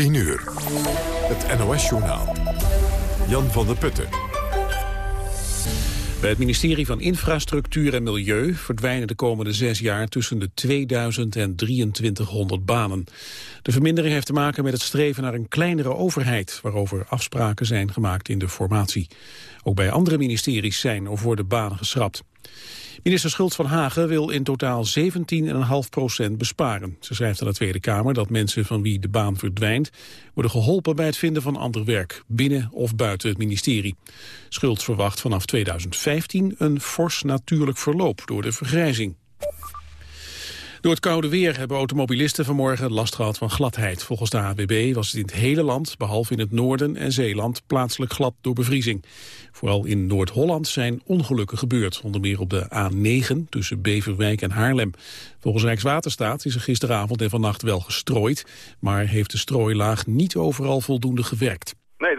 10 uur. Het NOS-journaal. Jan van der Putten. Bij het ministerie van Infrastructuur en Milieu verdwijnen de komende zes jaar tussen de 2000 en 2300 banen. De vermindering heeft te maken met het streven naar een kleinere overheid, waarover afspraken zijn gemaakt in de formatie. Ook bij andere ministeries zijn of worden banen geschrapt. Minister Schultz van Hagen wil in totaal 17,5 procent besparen. Ze schrijft aan de Tweede Kamer dat mensen van wie de baan verdwijnt... worden geholpen bij het vinden van ander werk, binnen of buiten het ministerie. Schultz verwacht vanaf 2015 een fors natuurlijk verloop door de vergrijzing. Door het koude weer hebben automobilisten vanmorgen last gehad van gladheid. Volgens de AWB was het in het hele land, behalve in het noorden en Zeeland, plaatselijk glad door bevriezing. Vooral in Noord-Holland zijn ongelukken gebeurd, onder meer op de A9 tussen Beverwijk en Haarlem. Volgens Rijkswaterstaat is er gisteravond en vannacht wel gestrooid, maar heeft de strooilaag niet overal voldoende gewerkt. Nee,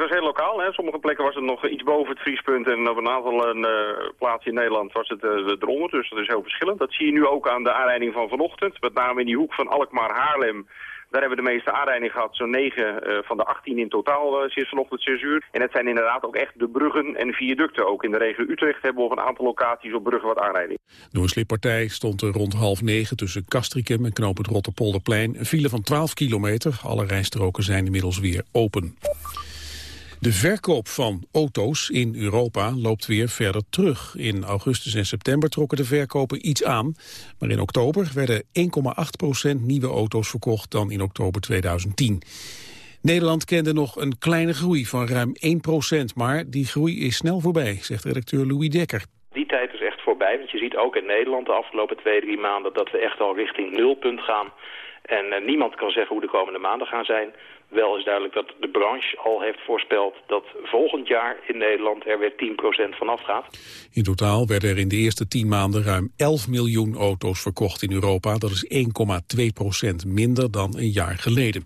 Sommige plekken was het nog iets boven het vriespunt en op een aantal uh, plaatsen in Nederland was het uh, eronder. Dus dat is heel verschillend. Dat zie je nu ook aan de aanrijding van vanochtend. Met name in die hoek van Alkmaar-Haarlem. Daar hebben we de meeste aanrijdingen gehad, zo'n 9 uh, van de 18 in totaal sinds vanochtend 6 uur. En het zijn inderdaad ook echt de bruggen en viaducten. Ook in de regio Utrecht hebben we op een aantal locaties op bruggen wat aanrijding. Door een slippartij stond er rond half negen tussen Castricum en knoop Rotterpolderplein een file van 12 kilometer. Alle rijstroken zijn inmiddels weer open. De verkoop van auto's in Europa loopt weer verder terug. In augustus en september trokken de verkopen iets aan. Maar in oktober werden 1,8% nieuwe auto's verkocht dan in oktober 2010. Nederland kende nog een kleine groei van ruim 1% maar die groei is snel voorbij, zegt redacteur Louis Dekker. Die tijd is echt voorbij, want je ziet ook in Nederland de afgelopen twee, drie maanden dat we echt al richting nulpunt gaan. En uh, niemand kan zeggen hoe de komende maanden gaan zijn. Wel is duidelijk dat de branche al heeft voorspeld dat volgend jaar in Nederland er weer 10% vanaf gaat. In totaal werden er in de eerste 10 maanden ruim 11 miljoen auto's verkocht in Europa. Dat is 1,2% minder dan een jaar geleden.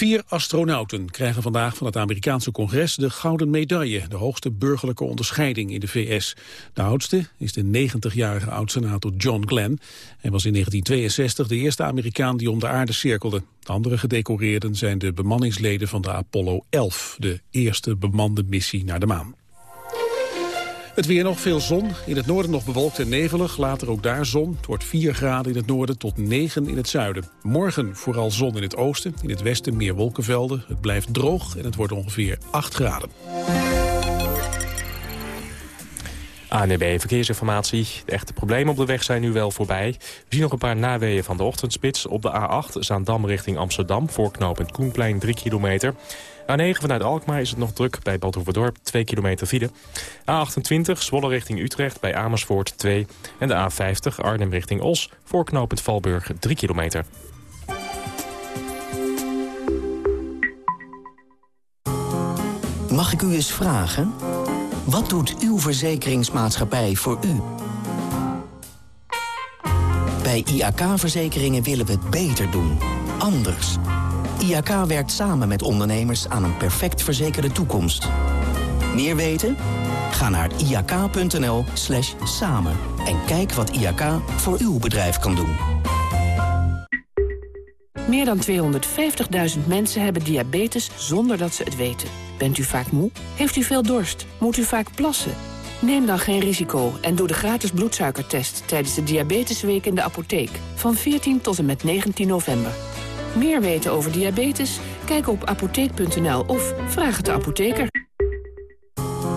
Vier astronauten krijgen vandaag van het Amerikaanse congres de Gouden Medaille, de hoogste burgerlijke onderscheiding in de VS. De oudste is de 90-jarige oud-senator John Glenn. Hij was in 1962 de eerste Amerikaan die om de aarde cirkelde. De andere gedecoreerden zijn de bemanningsleden van de Apollo 11, de eerste bemande missie naar de maan. Het weer nog veel zon. In het noorden nog bewolkt en nevelig. Later ook daar zon. Het wordt 4 graden in het noorden tot 9 in het zuiden. Morgen vooral zon in het oosten. In het westen meer wolkenvelden. Het blijft droog en het wordt ongeveer 8 graden. ANB Verkeersinformatie. De echte problemen op de weg zijn nu wel voorbij. We zien nog een paar naweeën van de ochtendspits. Op de A8 Zaandam richting Amsterdam. Voor knooppunt Koenplein 3 kilometer. A9 vanuit Alkmaar is het nog druk bij Badhoevedorp, 2 kilometer file. A28 Zwolle richting Utrecht bij Amersfoort 2. En de A50 Arnhem richting Os voor knooppunt Valburg 3 kilometer. Mag ik u eens vragen? Wat doet uw verzekeringsmaatschappij voor u? Bij IAK-verzekeringen willen we het beter doen. Anders. IAK werkt samen met ondernemers aan een perfect verzekerde toekomst. Meer weten? Ga naar iak.nl slash samen en kijk wat IAK voor uw bedrijf kan doen. Meer dan 250.000 mensen hebben diabetes zonder dat ze het weten. Bent u vaak moe? Heeft u veel dorst? Moet u vaak plassen? Neem dan geen risico en doe de gratis bloedsuikertest... tijdens de Diabetesweek in de apotheek. Van 14 tot en met 19 november. Meer weten over diabetes? Kijk op apotheek.nl of vraag het de apotheker.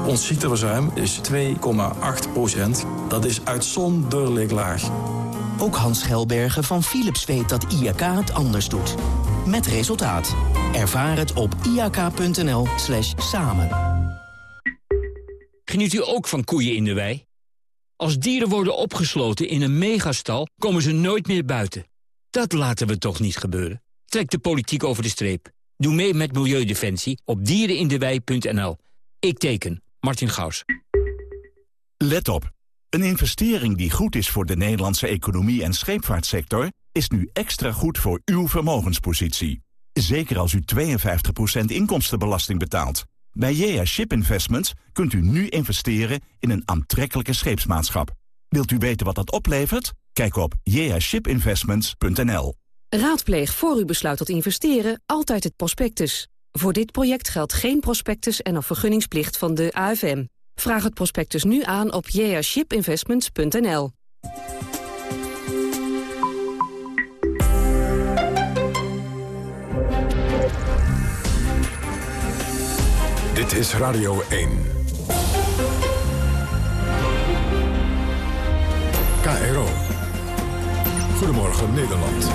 Ons ziekteverzuim is 2,8 procent. Dat is uitzonderlijk laag. Ook Hans Schelbergen van Philips weet dat IAK het anders doet. Met resultaat. Ervaar het op iak.nl slash samen. Geniet u ook van koeien in de wei? Als dieren worden opgesloten in een megastal, komen ze nooit meer buiten. Dat laten we toch niet gebeuren? Trek de politiek over de streep. Doe mee met Milieudefensie op dierenindewei.nl. Ik teken. Martin Gaus. Let op. Een investering die goed is voor de Nederlandse economie en scheepvaartsector... is nu extra goed voor uw vermogenspositie. Zeker als u 52% inkomstenbelasting betaalt. Bij JA Ship Investments kunt u nu investeren in een aantrekkelijke scheepsmaatschap. Wilt u weten wat dat oplevert? Kijk op jashipinvestments.nl. Raadpleeg voor u besluit tot investeren altijd het prospectus. Voor dit project geldt geen prospectus en of vergunningsplicht van de AFM. Vraag het prospectus nu aan op jashipinvestments.nl. Dit is Radio 1. KRO. Goedemorgen Nederland.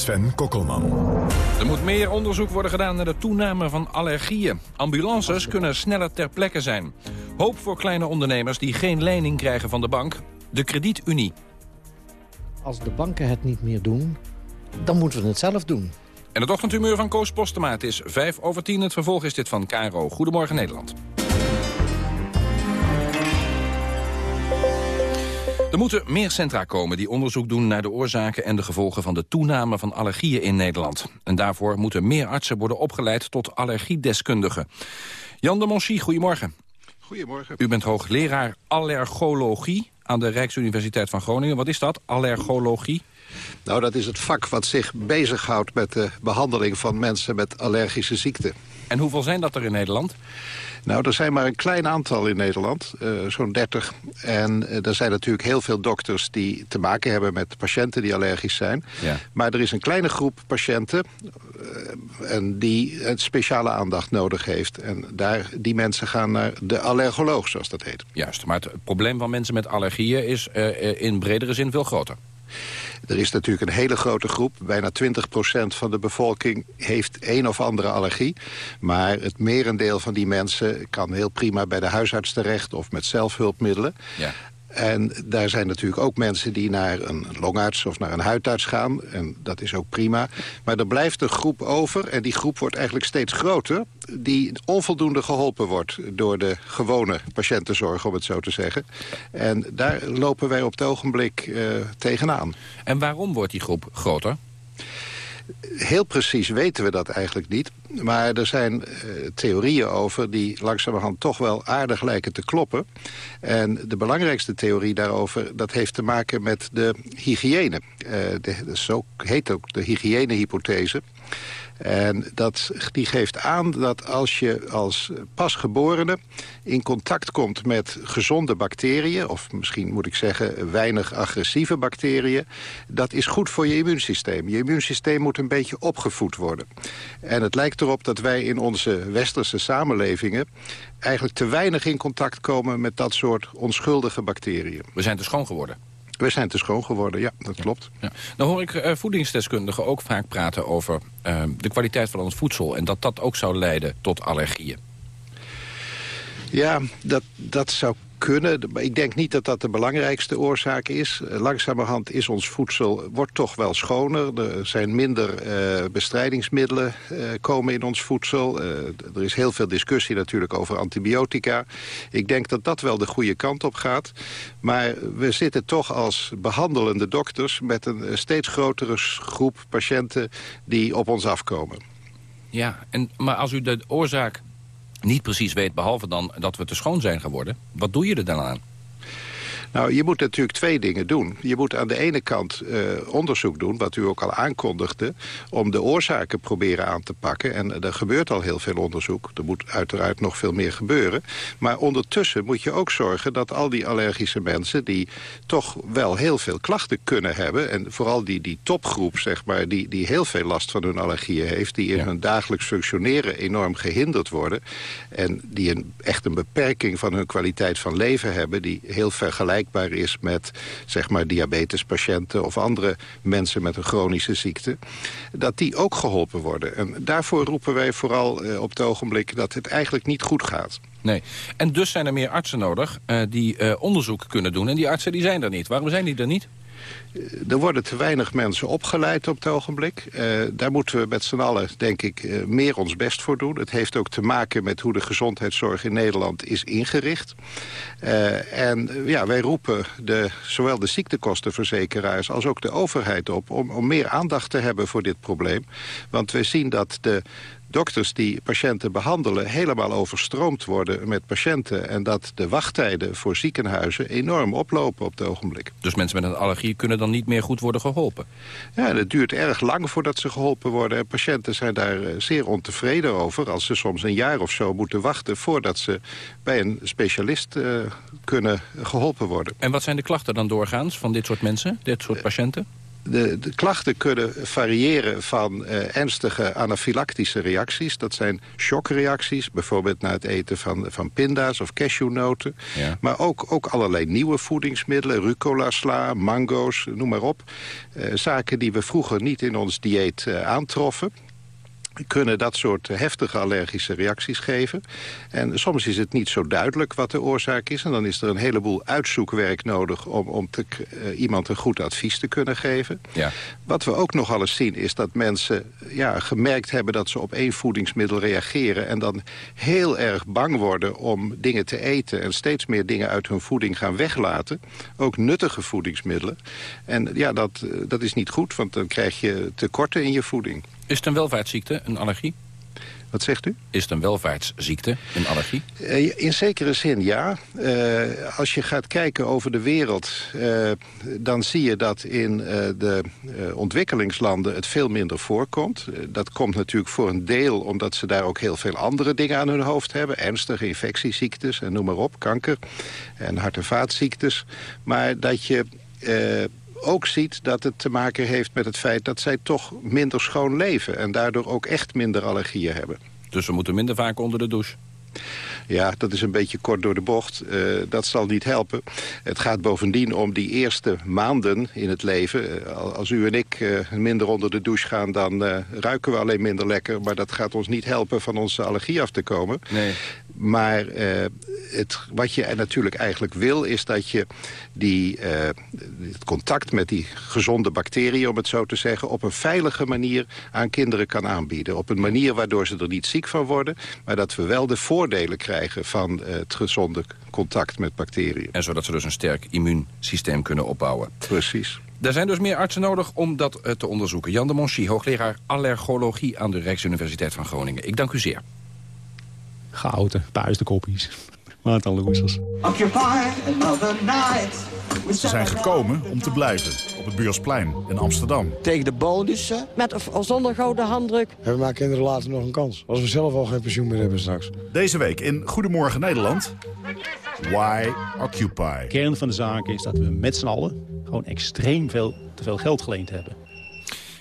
Sven Kokkelman. Er moet meer onderzoek worden gedaan naar de toename van allergieën. Ambulances kunnen sneller ter plekke zijn. Hoop voor kleine ondernemers die geen lening krijgen van de bank. De kredietunie. Als de banken het niet meer doen, dan moeten we het zelf doen. En het ochtendhumeur van Koos Postema. Het is 5 over 10. Het vervolg is dit van KRO. Goedemorgen Nederland. Er moeten meer centra komen die onderzoek doen naar de oorzaken en de gevolgen van de toename van allergieën in Nederland. En daarvoor moeten meer artsen worden opgeleid tot allergiedeskundigen. Jan de Monchy, goedemorgen. Goedemorgen. U bent hoogleraar allergologie aan de Rijksuniversiteit van Groningen. Wat is dat, allergologie? Nou, dat is het vak wat zich bezighoudt met de behandeling van mensen met allergische ziekten. En hoeveel zijn dat er in Nederland? Nou, er zijn maar een klein aantal in Nederland, uh, zo'n 30. En uh, er zijn natuurlijk heel veel dokters die te maken hebben met patiënten die allergisch zijn. Ja. Maar er is een kleine groep patiënten uh, en die een speciale aandacht nodig heeft. En daar, die mensen gaan naar de allergoloog, zoals dat heet. Juist, maar het probleem van mensen met allergieën is in bredere zin veel groter. Er is natuurlijk een hele grote groep. Bijna 20% van de bevolking heeft een of andere allergie. Maar het merendeel van die mensen kan heel prima bij de huisarts terecht... of met zelfhulpmiddelen. Ja. En daar zijn natuurlijk ook mensen die naar een longarts of naar een huidarts gaan. En dat is ook prima. Maar er blijft een groep over, en die groep wordt eigenlijk steeds groter... die onvoldoende geholpen wordt door de gewone patiëntenzorg, om het zo te zeggen. En daar lopen wij op het ogenblik uh, tegenaan. En waarom wordt die groep groter? Heel precies weten we dat eigenlijk niet. Maar er zijn uh, theorieën over die langzamerhand toch wel aardig lijken te kloppen. En de belangrijkste theorie daarover, dat heeft te maken met de hygiëne. Uh, zo heet ook de hygiënehypothese. En dat, die geeft aan dat als je als pasgeborene in contact komt met gezonde bacteriën... of misschien moet ik zeggen weinig agressieve bacteriën... dat is goed voor je immuunsysteem. Je immuunsysteem moet een beetje opgevoed worden. En het lijkt erop dat wij in onze westerse samenlevingen... eigenlijk te weinig in contact komen met dat soort onschuldige bacteriën. We zijn te schoon geworden. We zijn te schoon geworden, ja, dat klopt. Ja. Dan hoor ik uh, voedingsdeskundigen ook vaak praten over uh, de kwaliteit van ons voedsel... en dat dat ook zou leiden tot allergieën. Ja, dat, dat zou kunnen. Ik denk niet dat dat de belangrijkste oorzaak is. Langzamerhand is ons voedsel wordt toch wel schoner. Er zijn minder uh, bestrijdingsmiddelen uh, komen in ons voedsel. Er is heel veel discussie natuurlijk over antibiotica. Ik denk dat dat wel de goede kant op gaat. Maar we zitten toch als behandelende dokters... met een steeds grotere groep patiënten die op ons afkomen. Ja, en, maar als u de oorzaak niet precies weet, behalve dan dat we te schoon zijn geworden. Wat doe je er dan aan? Nou, je moet natuurlijk twee dingen doen. Je moet aan de ene kant uh, onderzoek doen, wat u ook al aankondigde... om de oorzaken proberen aan te pakken. En er gebeurt al heel veel onderzoek. Er moet uiteraard nog veel meer gebeuren. Maar ondertussen moet je ook zorgen dat al die allergische mensen... die toch wel heel veel klachten kunnen hebben... en vooral die, die topgroep, zeg maar, die, die heel veel last van hun allergieën heeft... die in ja. hun dagelijks functioneren enorm gehinderd worden... en die een, echt een beperking van hun kwaliteit van leven hebben... die heel vergelijkbaar is met zeg maar, diabetespatiënten of andere mensen met een chronische ziekte, dat die ook geholpen worden. En daarvoor roepen wij vooral uh, op het ogenblik dat het eigenlijk niet goed gaat. Nee, en dus zijn er meer artsen nodig uh, die uh, onderzoek kunnen doen. En die artsen die zijn er niet. Waarom zijn die er niet? Er worden te weinig mensen opgeleid op het ogenblik. Uh, daar moeten we met z'n allen, denk ik, uh, meer ons best voor doen. Het heeft ook te maken met hoe de gezondheidszorg in Nederland is ingericht. En ja, wij roepen de, zowel de ziektekostenverzekeraars als ook de overheid op... om, om meer aandacht te hebben voor dit probleem. Want we zien dat de dokters die patiënten behandelen... helemaal overstroomd worden met patiënten... en dat de wachttijden voor ziekenhuizen enorm oplopen op het ogenblik. Dus mensen met een allergie kunnen dan niet meer goed worden geholpen? Ja, het duurt erg lang voordat ze geholpen worden. En patiënten zijn daar eh, zeer ontevreden over... als ze soms een jaar of zo moeten wachten... voordat ze bij een specialist uh, kunnen geholpen worden. En wat zijn de klachten dan doorgaans van dit soort mensen, dit soort patiënten? De, de, klachten kunnen variëren van uh, ernstige anafylactische reacties. Dat zijn shockreacties, bijvoorbeeld na het eten van, van pinda's of cashewnoten. Ja. Maar ook, ook allerlei nieuwe voedingsmiddelen, rucola-sla, mango's, noem maar op. Uh, zaken die we vroeger niet in ons dieet uh, aantroffen kunnen dat soort heftige allergische reacties geven. En soms is het niet zo duidelijk wat de oorzaak is. En dan is er een heleboel uitzoekwerk nodig om, om te, uh, iemand een goed advies te kunnen geven. Ja. Wat we ook nogal eens zien is dat mensen ja, gemerkt hebben dat ze op één voedingsmiddel reageren. En dan heel erg bang worden om dingen te eten. En steeds meer dingen uit hun voeding gaan weglaten. Ook nuttige voedingsmiddelen. En ja, dat, dat is niet goed, want dan krijg je tekorten in je voeding. Is het een welvaartsziekte, een allergie? Wat zegt u? Is het een welvaartsziekte, een allergie? In zekere zin ja. Uh, als je gaat kijken over de wereld... Uh, dan zie je dat in uh, de ontwikkelingslanden het veel minder voorkomt. dat komt natuurlijk voor een deel omdat ze daar ook heel veel andere dingen aan hun hoofd hebben. Ernstige infectieziektes en noem maar op, kanker en hart- en vaatziektes. Maar dat je ook ziet dat het te maken heeft met het feit dat zij toch minder schoon leven... en daardoor ook echt minder allergieën hebben. Dus we moeten minder vaak onder de douche? Ja, dat is een beetje kort door de bocht. Uh, dat zal niet helpen. Het gaat bovendien om die eerste maanden in het leven. Uh, als u en ik uh, minder onder de douche gaan, dan ruiken we alleen minder lekker. Maar dat gaat ons niet helpen van onze allergie af te komen. Nee. Maar het, wat je natuurlijk eigenlijk wil, is dat je die, het contact met die gezonde bacteriën, om het zo te zeggen, op een veilige manier aan kinderen kan aanbieden. Op een manier waardoor ze er niet ziek van worden, maar dat we wel de voordelen krijgen van het gezonde contact met bacteriën. En zodat ze dus een sterk immuunsysteem kunnen opbouwen. Precies. Er zijn dus meer artsen nodig om dat te onderzoeken. Jan de Monchy, hoogleraar allergologie aan de Rijksuniversiteit van Groningen. Ik dank u zeer. Gehouden, puistenkoppies. Wat al loesers. Ze zijn gekomen om te blijven op het Buursplein in Amsterdam. Tegen de bonussen, met of zonder gouden handdruk. En we maken kinderen later nog een kans. Als we zelf al geen pensioen meer hebben straks. Deze week in Goedemorgen Nederland. Why Occupy? De kern van de zaak is dat we met z'n allen gewoon extreem veel te veel geld geleend hebben.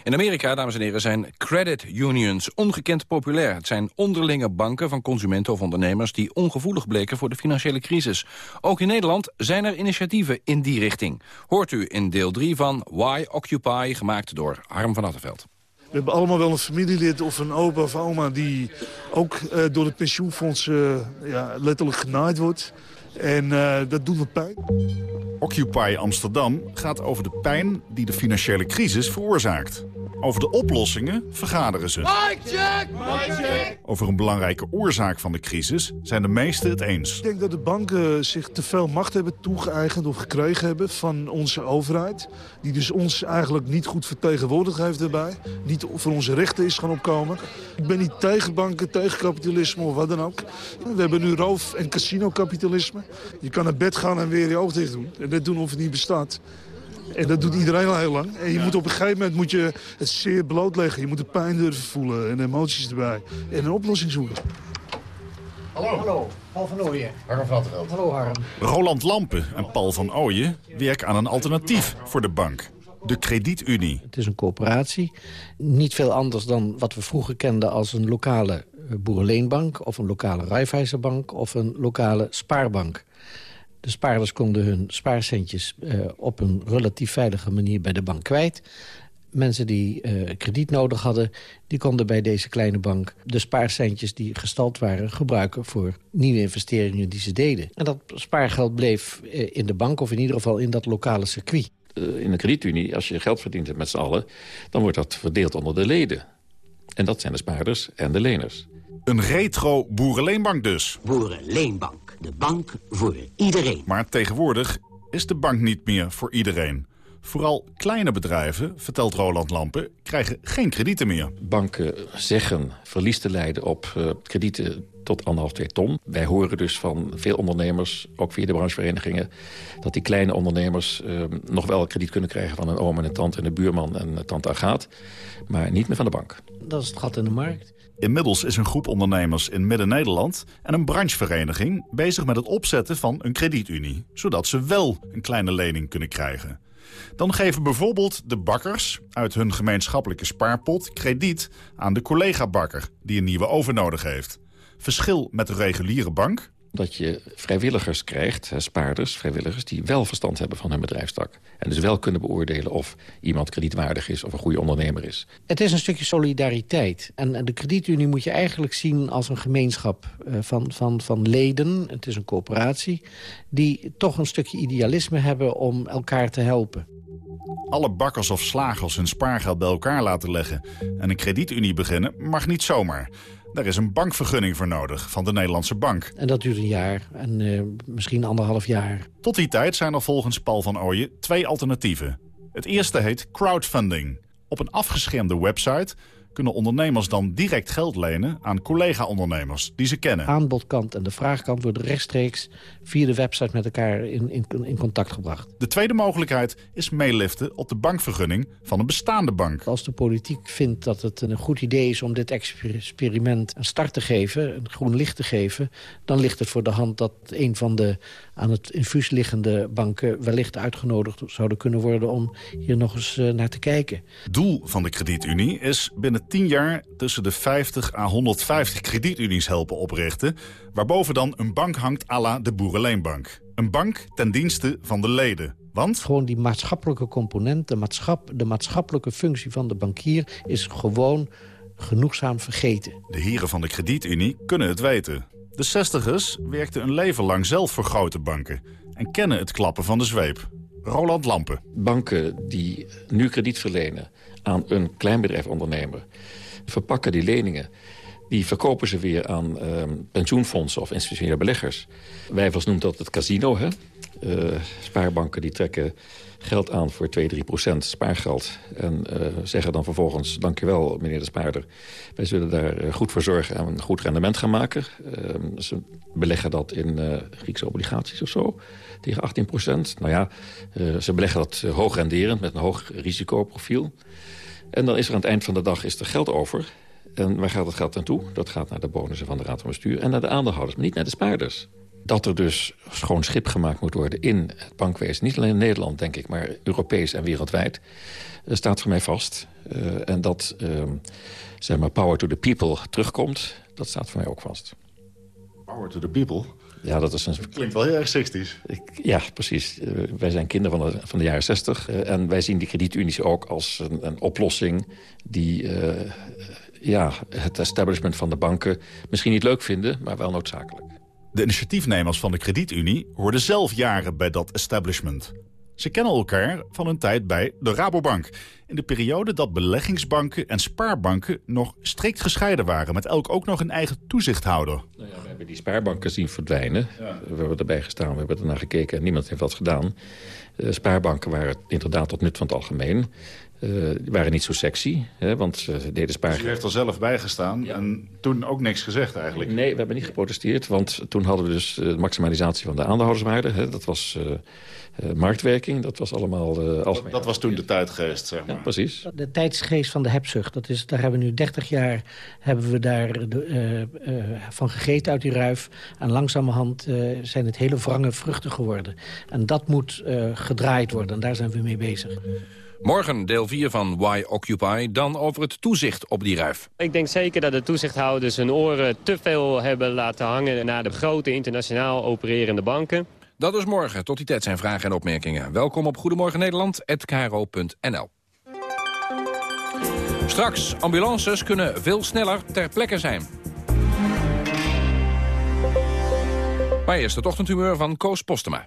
In Amerika, dames en heren, zijn credit unions ongekend populair. Het zijn onderlinge banken van consumenten of ondernemers... die ongevoelig bleken voor de financiële crisis. Ook in Nederland zijn er initiatieven in die richting. Hoort u in deel 3 van Why Occupy, gemaakt door Harm van Attenveld. We hebben allemaal wel een familielid of een opa of oma... die ook uh, door het pensioenfonds uh, ja, letterlijk genaaid wordt... En uh, dat doet wat pijn. Occupy Amsterdam gaat over de pijn die de financiële crisis veroorzaakt. Over de oplossingen vergaderen ze. Mike check! Mike check! Over een belangrijke oorzaak van de crisis zijn de meesten het eens. Ik denk dat de banken zich te veel macht hebben toegeëigend of gekregen hebben van onze overheid. Die dus ons eigenlijk niet goed vertegenwoordigd heeft daarbij. Niet voor onze rechten is gaan opkomen. Ik ben niet tegen banken, tegen kapitalisme of wat dan ook. We hebben nu roof- en casinokapitalisme. Je kan naar bed gaan en weer je oog dicht doen. En dat doen of het niet bestaat. En dat doet iedereen al heel lang. En je moet op een gegeven moment moet je het zeer blootleggen. Je moet de pijn durven voelen en emoties erbij. En een oplossing zoeken. Hallo. Hallo, Paul van Ooyen. Harm van Hallo Harm. Roland Lampen en Paul van Ooyen werken aan een alternatief voor de bank. De Kredietunie. Het is een coöperatie. Niet veel anders dan wat we vroeger kenden als een lokale boerenleenbank... of een lokale Raiffeisenbank of een lokale spaarbank. De spaarders konden hun spaarcentjes uh, op een relatief veilige manier bij de bank kwijt. Mensen die uh, krediet nodig hadden, die konden bij deze kleine bank... de spaarcentjes die gestald waren gebruiken voor nieuwe investeringen die ze deden. En dat spaargeld bleef uh, in de bank of in ieder geval in dat lokale circuit. In een kredietunie, als je geld verdient met z'n allen... dan wordt dat verdeeld onder de leden. En dat zijn de spaarders en de leners. Een retro boerenleenbank dus. Boerenleenbank. De bank voor iedereen. Maar tegenwoordig is de bank niet meer voor iedereen. Vooral kleine bedrijven, vertelt Roland Lampen, krijgen geen kredieten meer. Banken zeggen verlies te leiden op uh, kredieten tot anderhalf, twee ton. Wij horen dus van veel ondernemers, ook via de brancheverenigingen... dat die kleine ondernemers uh, nog wel krediet kunnen krijgen van een oom en een tante en een buurman en een tante Agaat. Maar niet meer van de bank. Dat is het gat in de markt. Inmiddels is een groep ondernemers in Midden-Nederland en een branchevereniging bezig met het opzetten van een kredietunie, zodat ze wel een kleine lening kunnen krijgen. Dan geven bijvoorbeeld de bakkers uit hun gemeenschappelijke spaarpot krediet aan de collega-bakker die een nieuwe oven nodig heeft. Verschil met de reguliere bank? Dat je vrijwilligers krijgt, spaarders, vrijwilligers... die wel verstand hebben van hun bedrijfstak. En dus wel kunnen beoordelen of iemand kredietwaardig is... of een goede ondernemer is. Het is een stukje solidariteit. En de kredietunie moet je eigenlijk zien als een gemeenschap eh, van, van, van leden. Het is een coöperatie. Die toch een stukje idealisme hebben om elkaar te helpen alle bakkers of slagers hun spaargeld bij elkaar laten leggen... en een kredietunie beginnen, mag niet zomaar. Daar is een bankvergunning voor nodig van de Nederlandse bank. En dat duurt een jaar en uh, misschien anderhalf jaar. Tot die tijd zijn er volgens Paul van Ooyen twee alternatieven. Het eerste heet crowdfunding. Op een afgeschermde website kunnen ondernemers dan direct geld lenen aan collega-ondernemers die ze kennen. De aanbodkant en de vraagkant worden rechtstreeks via de website met elkaar in, in, in contact gebracht. De tweede mogelijkheid is meeliften op de bankvergunning van een bestaande bank. Als de politiek vindt dat het een goed idee is om dit experiment een start te geven, een groen licht te geven, dan ligt het voor de hand dat een van de aan het infuus liggende banken wellicht uitgenodigd zouden kunnen worden om hier nog eens eh, naar te kijken. Doel van de kredietunie is binnen 10 jaar tussen de 50 à 150 kredietunies helpen oprichten... waarboven dan een bank hangt à la de Boerenleenbank. Een bank ten dienste van de leden. Want? Gewoon die maatschappelijke component, de, maatschap, de maatschappelijke functie van de bankier... is gewoon genoegzaam vergeten. De heren van de kredietunie kunnen het weten. De zestigers werkten een leven lang zelf voor grote banken... en kennen het klappen van de zweep. Roland Lampen. Banken die nu krediet verlenen aan een kleinbedrijfondernemer... verpakken die leningen, die verkopen ze weer aan uh, pensioenfondsen of institutionele beleggers. Wijvels noemt dat het casino. Hè? Uh, spaarbanken die trekken geld aan voor 2, 3 procent spaargeld. En uh, zeggen dan vervolgens, dankjewel meneer de spaarder. Wij zullen daar eh, goed voor zorgen en een goed rendement gaan maken. Uh, ze beleggen dat in Griekse obligaties of zo tegen 18 procent. Nou ja, ze beleggen dat hoog renderend met een hoog risicoprofiel. En dan is er aan het eind van de dag is er geld over. En waar gaat het geld naartoe? Dat gaat naar de bonussen van de Raad van Bestuur en naar de aandeelhouders, maar niet naar de spaarders. Dat er dus schoon schip gemaakt moet worden in het bankwezen. Niet alleen in Nederland, denk ik, maar Europees en wereldwijd. Staat voor mij vast. Uh, en dat uh, zeg maar power to the people terugkomt, dat staat voor mij ook vast. Power to the people? Ja, dat is een... Klinkt wel heel erg seksistisch. Ja, precies. Uh, wij zijn kinderen van de, van de jaren zestig. Uh, en wij zien die kredietunies ook als een, een oplossing... die uh, ja, het establishment van de banken misschien niet leuk vinden... maar wel noodzakelijk. De initiatiefnemers van de kredietunie hoorden zelf jaren bij dat establishment. Ze kennen elkaar van hun tijd bij de Rabobank. In de periode dat beleggingsbanken en spaarbanken nog strikt gescheiden waren... met elk ook nog een eigen toezichthouder. Nou ja, we hebben die spaarbanken zien verdwijnen. Ja. We hebben erbij gestaan, we hebben ernaar gekeken en niemand heeft wat gedaan. Uh, spaarbanken waren inderdaad tot nut van het algemeen. Uh, die waren niet zo sexy, hè, want ze deden spaar... Dus u heeft er zelf bij gestaan ja. en toen ook niks gezegd eigenlijk? Nee, we hebben niet geprotesteerd, want toen hadden we dus de maximalisatie van de aandeelhouderswaarde. Hè, dat was uh, uh, marktwerking, dat was allemaal algemeen. Dat, dat, was toen de tijdgeest, zeg maar. Ja, precies. De tijdsgeest van de hebzucht, dat is, daar hebben we nu 30 jaar hebben we daar de, van gegeten uit die ruif. En langzamerhand zijn het hele wrange vruchten geworden. En dat moet gedraaid worden en daar zijn we mee bezig. Morgen deel 4 van Why Occupy, dan over het toezicht op die ruif. Ik denk zeker dat de toezichthouders hun oren te veel hebben laten hangen... naar de grote internationaal opererende banken. Dat is morgen. Tot die tijd zijn vragen en opmerkingen. Welkom op Goedemorgen Nederland@kro.nl. Straks, ambulances kunnen veel sneller ter plekke zijn. Maar eerst het ochtendhumeur van Koos Postema.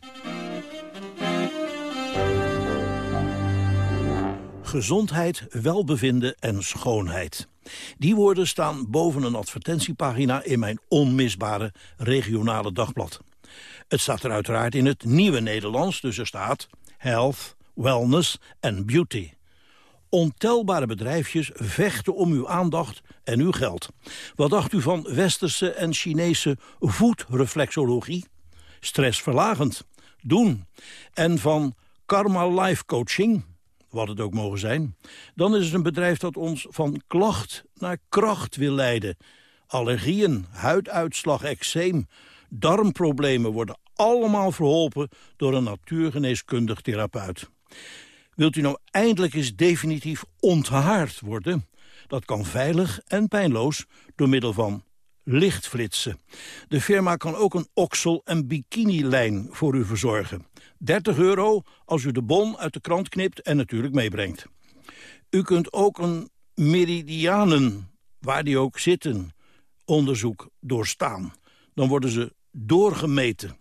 Gezondheid, welbevinden en schoonheid. Die woorden staan boven een advertentiepagina in mijn onmisbare regionale dagblad. Het staat er uiteraard in het nieuwe Nederlands, dus er staat health, wellness en beauty. Ontelbare bedrijfjes vechten om uw aandacht en uw geld. Wat dacht u van westerse en Chinese voetreflexologie? Stressverlagend. Doen. En van Karma Life Coaching, wat het ook mogen zijn... dan is het een bedrijf dat ons van klacht naar kracht wil leiden. Allergieën, huiduitslag, eczeem, darmproblemen worden allemaal verholpen door een natuurgeneeskundig therapeut. Wilt u nou eindelijk eens definitief onthaard worden? Dat kan veilig en pijnloos door middel van lichtflitsen. De firma kan ook een oksel- en bikini-lijn voor u verzorgen. 30 euro als u de bon uit de krant knipt en natuurlijk meebrengt. U kunt ook een meridianen, waar die ook zitten, onderzoek doorstaan. Dan worden ze doorgemeten.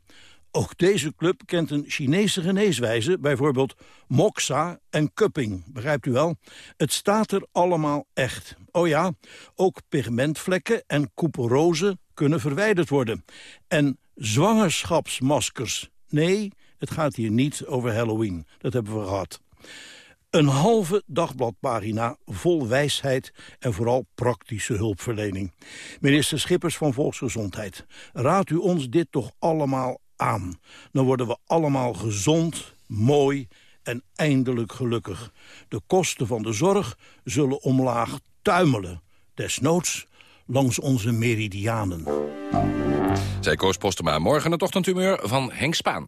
Ook deze club kent een Chinese geneeswijze, bijvoorbeeld moxa en cupping, begrijpt u wel? Het staat er allemaal echt. Oh ja, ook pigmentvlekken en couperose kunnen verwijderd worden. En zwangerschapsmaskers. Nee, het gaat hier niet over Halloween, dat hebben we gehad. Een halve dagbladpagina vol wijsheid en vooral praktische hulpverlening. Minister Schippers van Volksgezondheid, raadt u ons dit toch allemaal Dan worden we allemaal gezond, mooi en eindelijk gelukkig. De kosten van de zorg zullen omlaag tuimelen. Desnoods langs onze meridianen. Zij Koos Postema. Morgen het ochtendhumeur van Henk Spaan.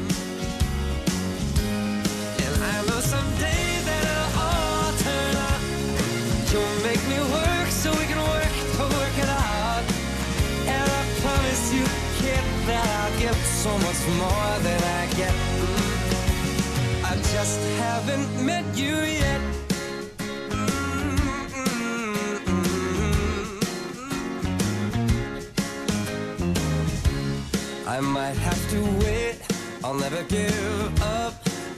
So we can work to work it out And I promise you kid that I'll get so much more than I get. I just haven't met you yet. I might have to wait, I'll never give up.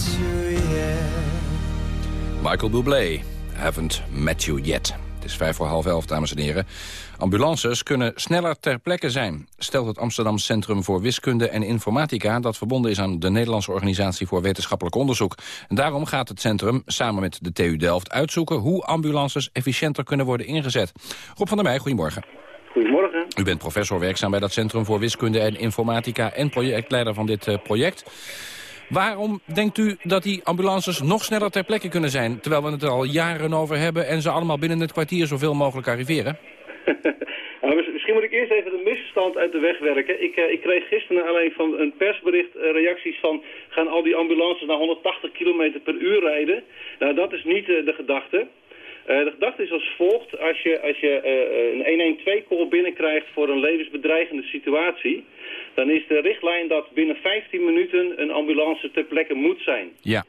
Met you yet. Michael Bublé, Haven't Met You Yet. Het is vijf voor half elf, dames en heren. Ambulances kunnen sneller ter plekke zijn, stelt het Amsterdam Centrum voor Wiskunde en Informatica, dat verbonden is aan de Nederlandse Organisatie voor Wetenschappelijk Onderzoek. En daarom gaat het centrum samen met de TU Delft uitzoeken hoe ambulances efficiënter kunnen worden ingezet. Rob van der Meij, goedemorgen. Goedemorgen. U bent professor werkzaam bij dat Centrum voor Wiskunde en Informatica en projectleider van dit eh, project. Waarom denkt u dat die ambulances nog sneller ter plekke kunnen zijn... terwijl we het er al jaren over hebben en ze allemaal binnen het kwartier zoveel mogelijk arriveren? Nou, mis- misschien moet ik eerst even de misverstand uit de weg werken. Ik, eh, ik kreeg gisteren alleen van een persbericht eh, reacties van... gaan al die ambulances naar 180 km per uur rijden? Nou, dat is niet eh, de gedachte. De gedachte is als volgt. Als je, als je een 112-call binnenkrijgt voor een levensbedreigende situatie... dan is de richtlijn dat binnen 15 minuten een ambulance ter plekke moet zijn. Ja.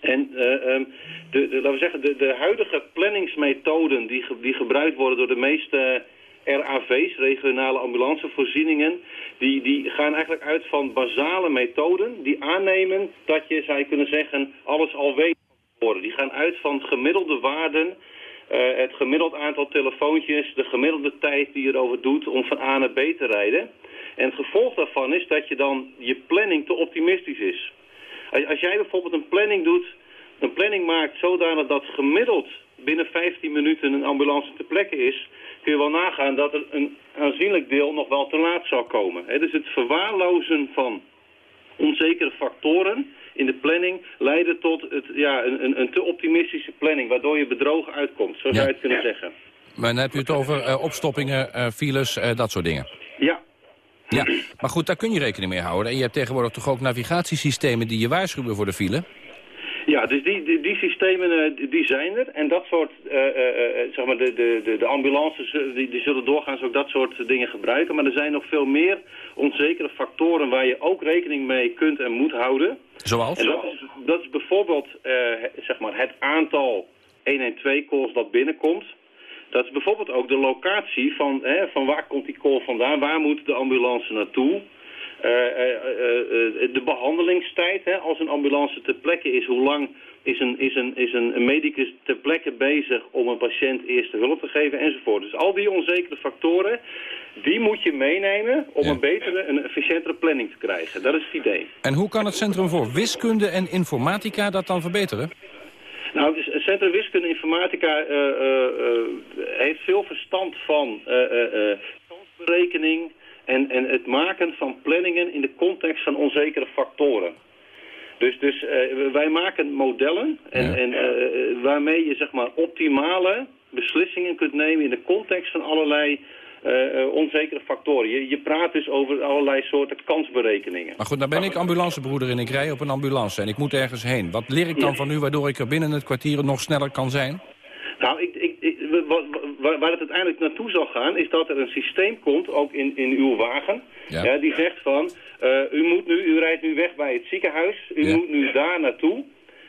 En eh, ehm, de, de, laten we zeggen, de, de huidige planningsmethoden die, ge- die gebruikt worden door de meeste RAV's, regionale ambulancevoorzieningen, die, die gaan eigenlijk uit van basale methoden die aannemen dat je, zou je kunnen zeggen, alles al weet worden. Die gaan uit van gemiddelde waarden, eh, het gemiddeld aantal telefoontjes, de gemiddelde tijd die je erover doet om van A naar B te rijden. En het gevolg daarvan is dat je dan je planning te optimistisch is. Als, als jij bijvoorbeeld een planning doet, een planning maakt zodanig dat gemiddeld binnen 15 minuten een ambulance ter plekke is, kun je wel nagaan dat er een aanzienlijk deel nog wel te laat zal komen. Dus het verwaarlozen van onzekere factoren in de planning leiden tot het, ja, een, een, een te optimistische planning, waardoor je bedrogen uitkomt, zo zou je het kunnen zeggen. Maar dan heb je het over eh, opstoppingen, eh, files, eh, dat soort dingen. Ja. Ja, maar goed, daar kun je rekening mee houden. En je hebt tegenwoordig toch ook navigatiesystemen die je waarschuwen voor de file? Ja, dus die, die, die systemen eh, die- zijn er. En dat soort, eh, eh, zeg maar, de, de, de, ambulances, die, die zullen doorgaans ook dat soort dingen gebruiken. Maar er zijn nog veel meer onzekere factoren waar je ook rekening mee kunt en moet houden. Zoals? En dat is, dat is bijvoorbeeld, zeg maar, het aantal 112-calls dat binnenkomt. Dat is bijvoorbeeld ook de locatie van, hè, van waar komt die call vandaan, waar moet de ambulance naartoe. Eh, eh, eh, de behandelingstijd, hè, als een ambulance ter plekke is, hoe lang is een, is, een, is een medicus ter plekke bezig om een patiënt eerste hulp te geven enzovoort. Dus al die onzekere factoren, die moet je meenemen om een betere, een efficiëntere planning te krijgen. Dat is het idee. En hoe kan het Centrum voor Wiskunde en Informatica dat dan verbeteren? Nou, het Centrum Wiskunde en Informatica heeft veel verstand van eh, eh, eh, kansberekening en, en het maken van planningen in de context van onzekere factoren. Dus, dus wij maken modellen en, en, waarmee je zeg maar optimale beslissingen kunt nemen in de context van allerlei onzekere factoren. Je, je praat dus over allerlei soorten kansberekeningen. Maar goed, nou ben ik ambulancebroeder en ik rij op een ambulance en ik moet ergens heen. Wat leer ik dan van u waardoor ik er binnen het kwartier nog sneller kan zijn? Nou, ik, ik, ik- wa- wa- waar, waar het uiteindelijk naartoe zal gaan, is dat er een systeem komt, ook in, in uw wagen, Ja. ja, die zegt van, eh, u, moet nu, u rijdt nu weg bij het ziekenhuis, u Ja. moet nu daar naartoe.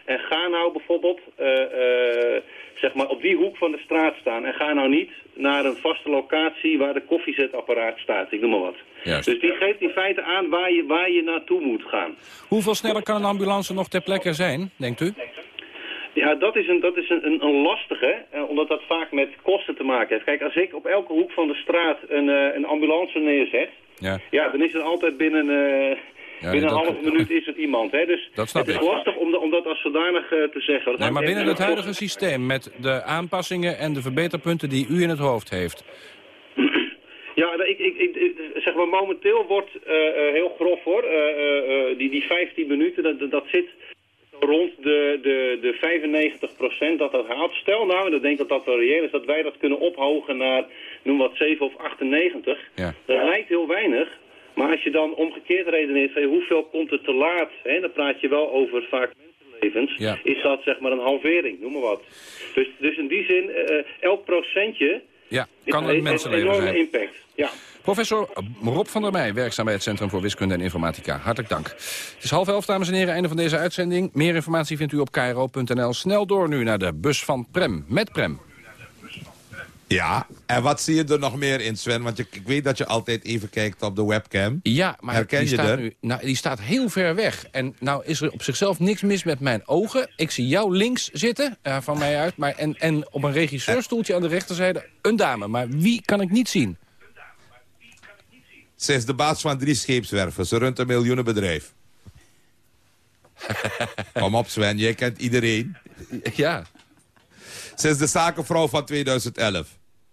En ga nou bijvoorbeeld eh, eh, zeg maar op die hoek van de straat staan. En ga nou niet naar een vaste locatie waar de koffiezetapparaat staat. Ik noem maar wat. Juist. Dus die geeft in feite aan waar je, waar je naartoe moet gaan. Hoeveel sneller kan een ambulance nog ter plekke zijn, denkt u? Ja, dat is een, dat is een, een, een lastige, eh, omdat dat vaak met kosten te maken heeft. Kijk, als ik op elke hoek van de straat een, eh, een ambulance neerzet, Ja. ja, dan is er altijd binnen, eh, Ja, binnen een halve minuut is het iemand. Hè? Dus Dat snap het is ik. lastig om, de- om dat als zodanig eh, te zeggen. Dat Nee, maar binnen het huidige systeem met de aanpassingen en de verbeterpunten die u in het hoofd heeft. Ja, ik, ik, ik, ik- zeg maar momenteel wordt heel grof hoor, die, die 15 minuten, dat- dat zit rond de, de, de 95% dat dat haalt. Stel nou, en ik denk dat dat wel reëel is, dat wij dat kunnen ophogen naar, noem wat, 7 of 98. Ja. Dat lijkt heel weinig, Maar als je dan omgekeerd redeneert van hoeveel komt er te laat, hè, dan praat je wel over vaak mensenlevens, Ja. is dat zeg maar een halvering, noem maar wat. Dus, dus in die zin, eh, elk procentje Ja, kan een mensenleven zijn. impact. Ja. Professor Rob van der Meij, werkzaam bij het Centrum voor Wiskunde en Informatica. Hartelijk dank. Het is half elf, dames en heren, einde van deze uitzending. Meer informatie vindt u op kro.nl. Snel door nu naar de bus van Prem. Met Prem. Ja, en wat zie je er nog meer in, Sven? Want je, ik weet dat je altijd even kijkt op de webcam. Ja, maar Herken die, je staat er? nu, nou, die staat heel ver weg. En nou is er op zichzelf niks mis met mijn ogen. Ik zie jou links zitten, eh, van mij uit. Maar, en, en op een regisseurstoeltje aan de rechterzijde een dame. Maar wie kan ik niet zien? Ze is de baas van drie scheepswerven. Ze runt een miljoenenbedrijf. Kom op, Sven. Jij kent iedereen. Ja. Is de zakenvrouw van 2011.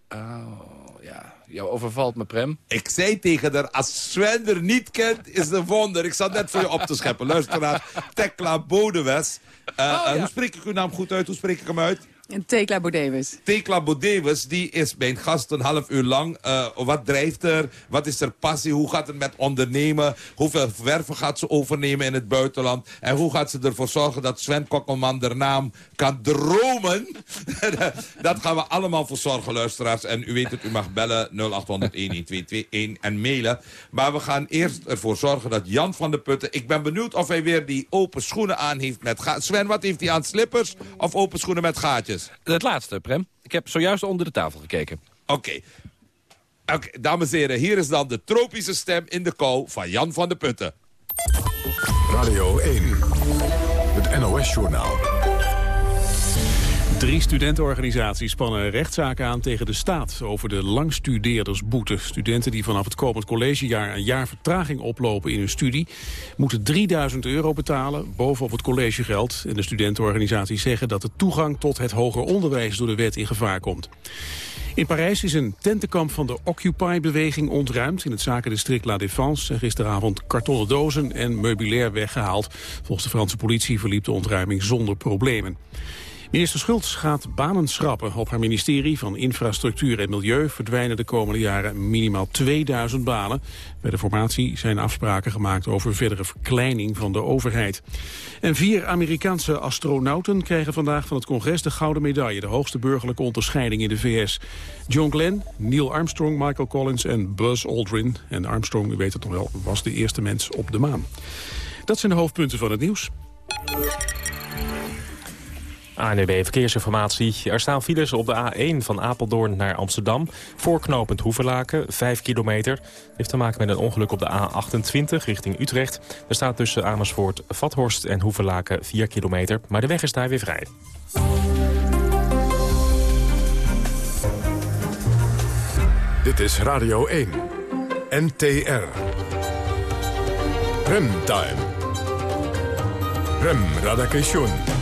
Oh, ja. Jou overvalt me, Prem. Ik zei tegen haar, als Sven er niet kent, is het een wonder. Ik zat net voor je op te scheppen. Luister naar Tekla Bodewes. Eh, Oh, eh, hoe spreek ik uw naam goed uit? Hoe spreek ik hem uit? En Tekla Bodewes. Tekla Bodewes, die is mijn gast een half uur lang. Eh, wat drijft er? Wat is er passie? Hoe gaat het met ondernemen? Hoeveel werven gaat ze overnemen in het buitenland? En hoe gaat ze ervoor zorgen dat Sven Kokkelman de naam kan dromen? dat gaan we allemaal voor zorgen, luisteraars. En u weet het, u mag bellen 0800-1121 en mailen. Maar we gaan eerst ervoor zorgen dat Jan van de Putten... Ik ben benieuwd of hij weer die open schoenen aan heeft met. Sven, wat heeft hij aan? Slippers of open schoenen met gaatjes? Het laatste, Prem. Ik heb zojuist onder de tafel gekeken. Oké. Oké, dames en heren, hier is dan de tropische stem in de kou van Jan van de Putten. Radio 1, het NOS-journaal. Drie studentenorganisaties spannen rechtszaken aan tegen de staat over de langstudeerdersboete. Studenten die vanaf het komend collegejaar een jaar vertraging oplopen in hun studie, moeten 3000 euro betalen bovenop het collegegeld. En de studentenorganisaties zeggen dat de toegang tot het hoger onderwijs door de wet in gevaar komt. In Parijs is een tentenkamp van de Occupy-beweging ontruimd. In het zakendistrict La Défense gisteravond kartonnen dozen en meubilair weggehaald. Volgens de Franse politie verliep de ontruiming zonder problemen. Minister Schultz gaat banen schrappen. Op haar ministerie van Infrastructuur en Milieu verdwijnen de komende jaren minimaal 2000 banen. Bij de formatie zijn afspraken gemaakt over verdere verkleining van de overheid. En vier Amerikaanse astronauten krijgen vandaag van het congres de gouden medaille, de hoogste burgerlijke onderscheiding in de VS. John Glenn, Neil Armstrong, Michael Collins en Buzz Aldrin. En Armstrong, u weet het nog wel, was de eerste mens op de maan. Dat zijn de hoofdpunten van het nieuws. ANUB Verkeersinformatie. Er staan files op de A1 van Apeldoorn naar Amsterdam. Voorknopend Hoevelaken, 5 kilometer. Heeft te maken met een ongeluk op de A28 richting Utrecht. Er staat tussen Amersfoort, Vathorst en Hoevelaken 4 kilometer. Maar de weg is daar weer vrij. Dit is Radio 1, NTR. Remtime. Rem Radakation.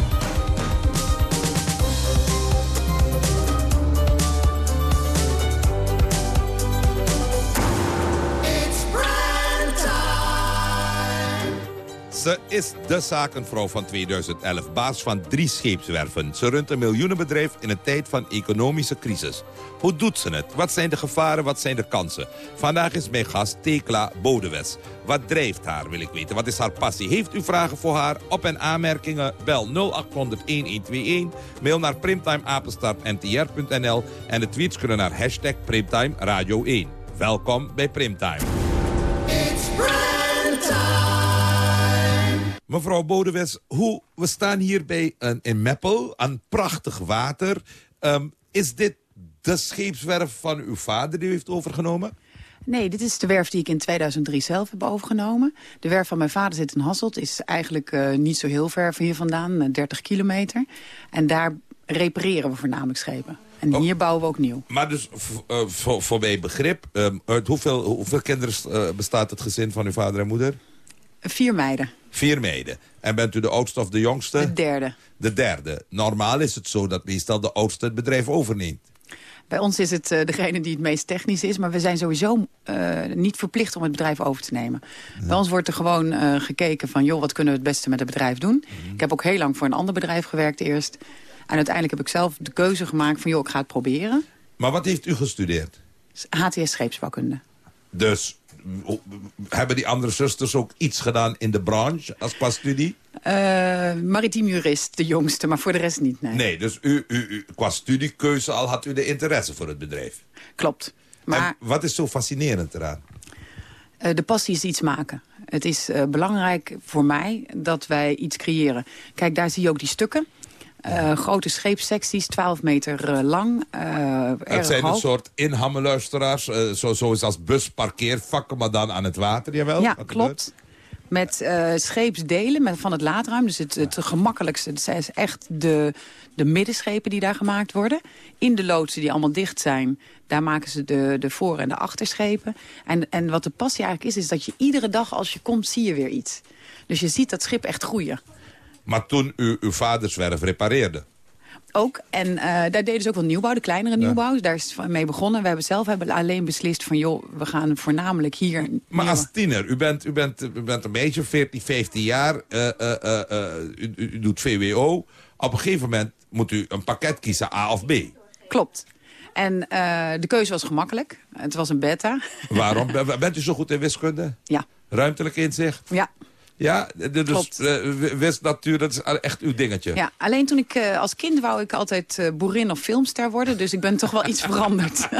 Ze is de zakenvrouw van 2011, baas van drie scheepswerven. Ze runt een miljoenenbedrijf in een tijd van economische crisis. Hoe doet ze het? Wat zijn de gevaren, wat zijn de kansen? Vandaag is mijn gast Tekla Bodewes. Wat drijft haar, wil ik weten. Wat is haar passie? Heeft u vragen voor haar? Op- en aanmerkingen? Bel 0800-1121. Mail naar primtimeapenstaartntr.nl. En de tweets kunnen naar hashtag Primtime Radio 1. Welkom bij Primtime. Mevrouw Bodewes, hoe, we staan hier bij een, in Meppel, aan prachtig water. Ehm, is dit de scheepswerf van uw vader die u heeft overgenomen? Nee, dit is de werf die ik in 2003 zelf heb overgenomen. De werf van mijn vader zit in Hasselt. Is eigenlijk eh, niet zo heel ver van hier vandaan, eh, 30 kilometer. En daar repareren we voornamelijk schepen. En hier bouwen we ook nieuw. Maar dus eh, voor, voor mijn begrip, ehm, uit hoeveel, hoeveel kinderen eh, bestaat het gezin van uw vader en moeder? Vier meiden. Vier meiden. En bent u de oudste of de jongste? De derde. De derde. Normaal is het zo dat meestal de oudste het bedrijf overneemt. Bij ons is het eh, degene die het meest technisch is. Maar we zijn sowieso eh, niet verplicht om het bedrijf over te nemen. Bij ons wordt er gewoon eh, gekeken van... joh, wat kunnen we het beste met het bedrijf doen? Ik heb ook heel lang voor een ander bedrijf gewerkt eerst. En uiteindelijk heb ik zelf de keuze gemaakt van... joh, ik ga het proberen. Maar wat heeft u gestudeerd? HTS scheepsbouwkunde. Dus hebben die andere zusters ook iets gedaan in de branche als qua studie? Eh, maritiem jurist, de jongste, maar voor de rest niet, nee. Nee, dus u, u, u- qua studiekeuze al had u de interesse voor het bedrijf. Klopt. Maar En wat is zo fascinerend eraan? eh, de passie is iets maken. Het is eh, belangrijk voor mij dat wij iets creëren. Kijk, daar zie je ook die stukken. Eh, grote scheepssecties, 12 meter eh, lang. eh Het zijn een soort inhammeluisteraars, zo, zoals als busparkeervakken, maar dan aan het water, jawel? Ja, klopt. Met scheepsdelen met, van het laadruim. Dus het, het gemakkelijkste het zijn echt de, de middenschepen die daar gemaakt worden. In de loodsen die allemaal dicht zijn, daar maken ze de, de voor- en de achterschepen. En, en wat de passie eigenlijk is, is dat je iedere dag als je komt, zie je weer iets. Dus je ziet dat schip echt groeien. Maar toen u uw vaderswerf repareerde. Ook. En eh, daar deden ze ook wel nieuwbouw, de kleinere nieuwbouw. Daar is mee begonnen. We hebben zelf hebben alleen beslist van... joh, we gaan voornamelijk hier... Maar als tiener, u bent, u bent, u bent een beetje 14, 15 jaar. eh, eh, u, u- doet VWO. Op een gegeven moment moet u een pakket kiezen, A of B. Klopt. En de keuze was gemakkelijk. Het was een beta. Waarom? Ben- Bent u zo goed in wiskunde? Ja. Ruimtelijk inzicht? Ja. Ja, dus Klopt. eh, wist natuur, dat is echt uw dingetje. Ja, alleen toen ik eh, als kind wou ik altijd eh, boerin of filmster worden. Dus ik ben toch wel iets veranderd.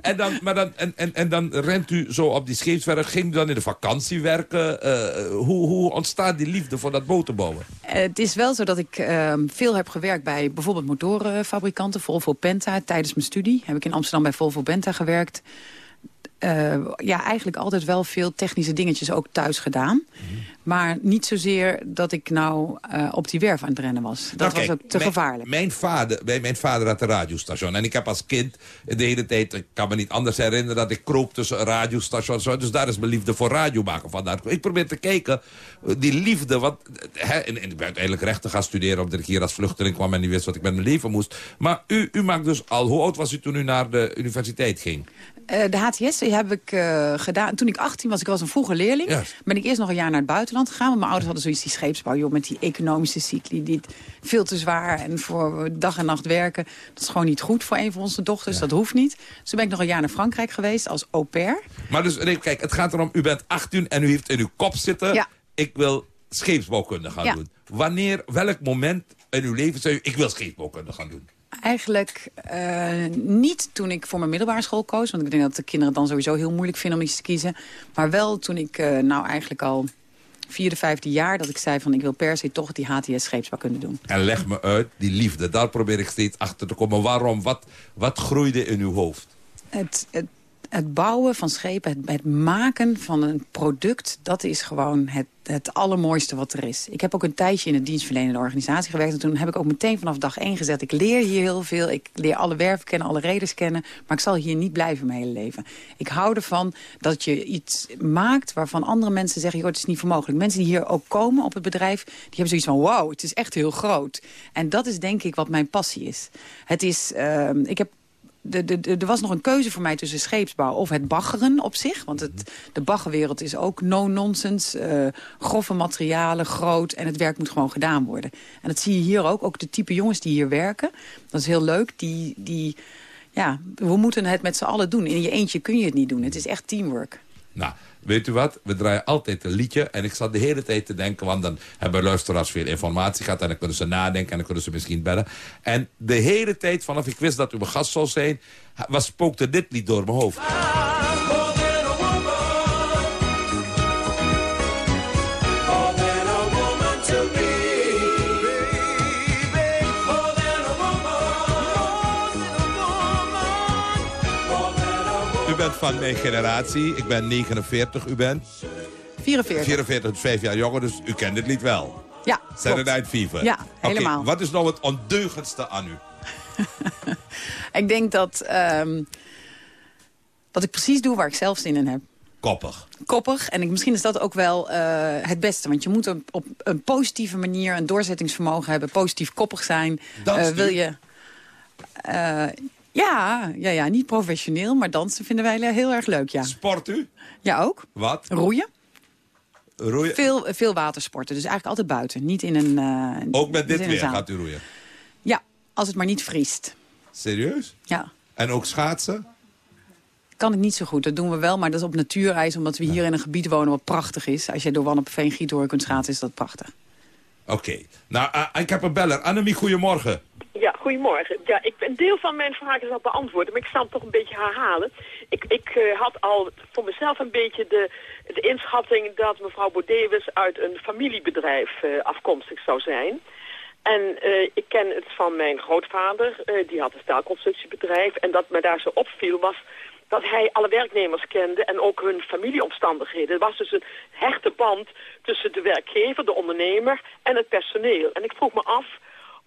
En dan, maar dan, en, en, en dan rent u zo op die scheepswerf. Ging u dan in de vakantie werken? Hoe, hoe ontstaat die liefde voor dat boterbouwen? Het is wel zo dat ik eh, veel heb gewerkt bij bijvoorbeeld motorenfabrikanten. Volvo Penta. Tijdens mijn studie heb ik in Amsterdam bij Volvo Penta gewerkt. Eh, ja, eigenlijk altijd wel veel technische dingetjes ook thuis gedaan. Mhm. Maar niet zozeer dat ik nou eh, op die werf aan het rennen was. Dat Nou, was kijk, ook te mijn- gevaarlijk. Mijn vader, mijn vader had een radiostation. En ik heb als kind de hele tijd, ik kan me niet anders herinneren... dat ik kroop tussen een radiostation. en zo. Dus daar is mijn liefde voor radio maken vandaan. Ik probeer te kijken, eh, die liefde... Want, hè, en, en ik ben uiteindelijk rechten gaan studeren... omdat ik hier als vluchteling kwam en niet wist wat ik met mijn leven moest. Maar u, u maakt dus al... Hoe oud was u toen u naar de universiteit ging? Eh, de HTS die heb ik eh, gedaan. Toen ik 18 was, ik was een vroege leerling. Ben ik eerst nog een jaar naar het buitenland gegaan. Want mijn ouders hadden zoiets die scheepsbouw. Joh, met die economische cycli. Die veel te zwaar en voor dag en nacht werken. Dat is gewoon niet goed voor een van onze dochters. Dat hoeft niet. Dus toen ben ik nog een jaar naar Frankrijk geweest als au pair. Maar dus, nee, kijk, het gaat erom, u bent 18 en u heeft in uw kop zitten... Ja. ik wil scheepsbouwkunde gaan Ja. doen. Wanneer, welk moment in uw leven zei u... ik wil scheepsbouwkunde gaan doen? Eigenlijk eh, niet toen ik voor mijn middelbare school koos. Want ik denk dat de kinderen het dan sowieso heel moeilijk vinden om iets te kiezen. Maar wel toen ik eh, nou eigenlijk al vierde, vijfde jaar... dat ik zei van ik wil per se toch die HTS scheepsbouwkunde doen. En leg me uit, die liefde, daar probeer ik steeds achter te komen. Waarom? Wat, wat groeide in uw hoofd? Het, het, het bouwen van schepen, het, maken van een product... dat is gewoon het, het allermooiste wat er is. Ik heb ook een tijdje in een dienstverlenende organisatie gewerkt... en toen heb ik ook meteen vanaf dag één gezegd... ik leer hier heel veel, ik leer alle werven kennen, alle reders kennen... maar ik zal hier niet blijven mijn hele leven. Ik hou ervan dat je iets maakt waarvan andere mensen zeggen... joh, het is niet voor mogelijk. Mensen die hier ook komen op het bedrijf... die hebben zoiets van, wow, het is echt heel groot. En dat is denk ik wat mijn passie is. Het is, ehm, ik heb er was nog een keuze voor mij tussen scheepsbouw of het baggeren op zich. Want het, de baggerwereld is ook no-nonsense. eh, grove materialen, groot. En het werk moet gewoon gedaan worden. En dat zie je hier ook. Ook de type jongens die hier werken. Dat is heel leuk. Die, die, ja, we moeten het met z'n allen doen. In je eentje kun je het niet doen. Het is echt teamwork. Nou, weet u wat? We draaien altijd een liedje. En ik zat de hele tijd te denken, want dan hebben luisteraars veel informatie gehad. En dan kunnen ze nadenken en dan kunnen ze misschien bellen. En de hele tijd vanaf ik wist dat u mijn gast zou zijn, was, spookte dit lied door mijn hoofd. Bent van mijn generatie. Ik ben 49, u bent 44. 44, dus vijf jaar jonger. Dus u kent dit lied wel. Ja, Saturday. Night Fever. Ja, helemaal. wat is nou het ondeugendste aan u? Ik denk dat, ehm, dat ik precies doe waar ik zelf zin in heb. Koppig. koppig. En ik, misschien is dat ook wel eh, het beste. Want je moet op, op een positieve manier een doorzettingsvermogen hebben. Positief koppig zijn. Eh, wil je... eh, ja, ja, ja, niet professioneel, maar dansen vinden wij heel erg leuk, ja. Sport u? Ja, ook. Wat? Roeien. Roeien? Veel, veel watersporten, dus eigenlijk altijd buiten. Niet in een eh, Ook met dit weer gaat u roeien? Ja, als het maar niet vriest. Serieus? Ja, En ook schaatsen? kan ik niet zo goed. Dat doen we wel, maar dat is op natuurreis... omdat we hier in een gebied wonen wat prachtig is. Als je door Wanneperveen Giethoorn kunt schaatsen, is dat prachtig. Oké. Nou, eh, ik heb een beller. Annemie, goedemorgen. Goedemorgen. Ja, ik, een deel van mijn vraag is al beantwoord, maar ik zal hem toch een beetje herhalen. Ik, ik eh, had al voor mezelf een beetje de, de inschatting dat mevrouw Bodewis uit een familiebedrijf eh, afkomstig zou zijn. En eh, ik ken het van mijn grootvader, die had een staalconstructiebedrijf. En dat me daar zo opviel was dat hij alle werknemers kende en ook hun familieomstandigheden. Er was dus een hechte band tussen de werkgever, de ondernemer en het personeel. En ik vroeg me af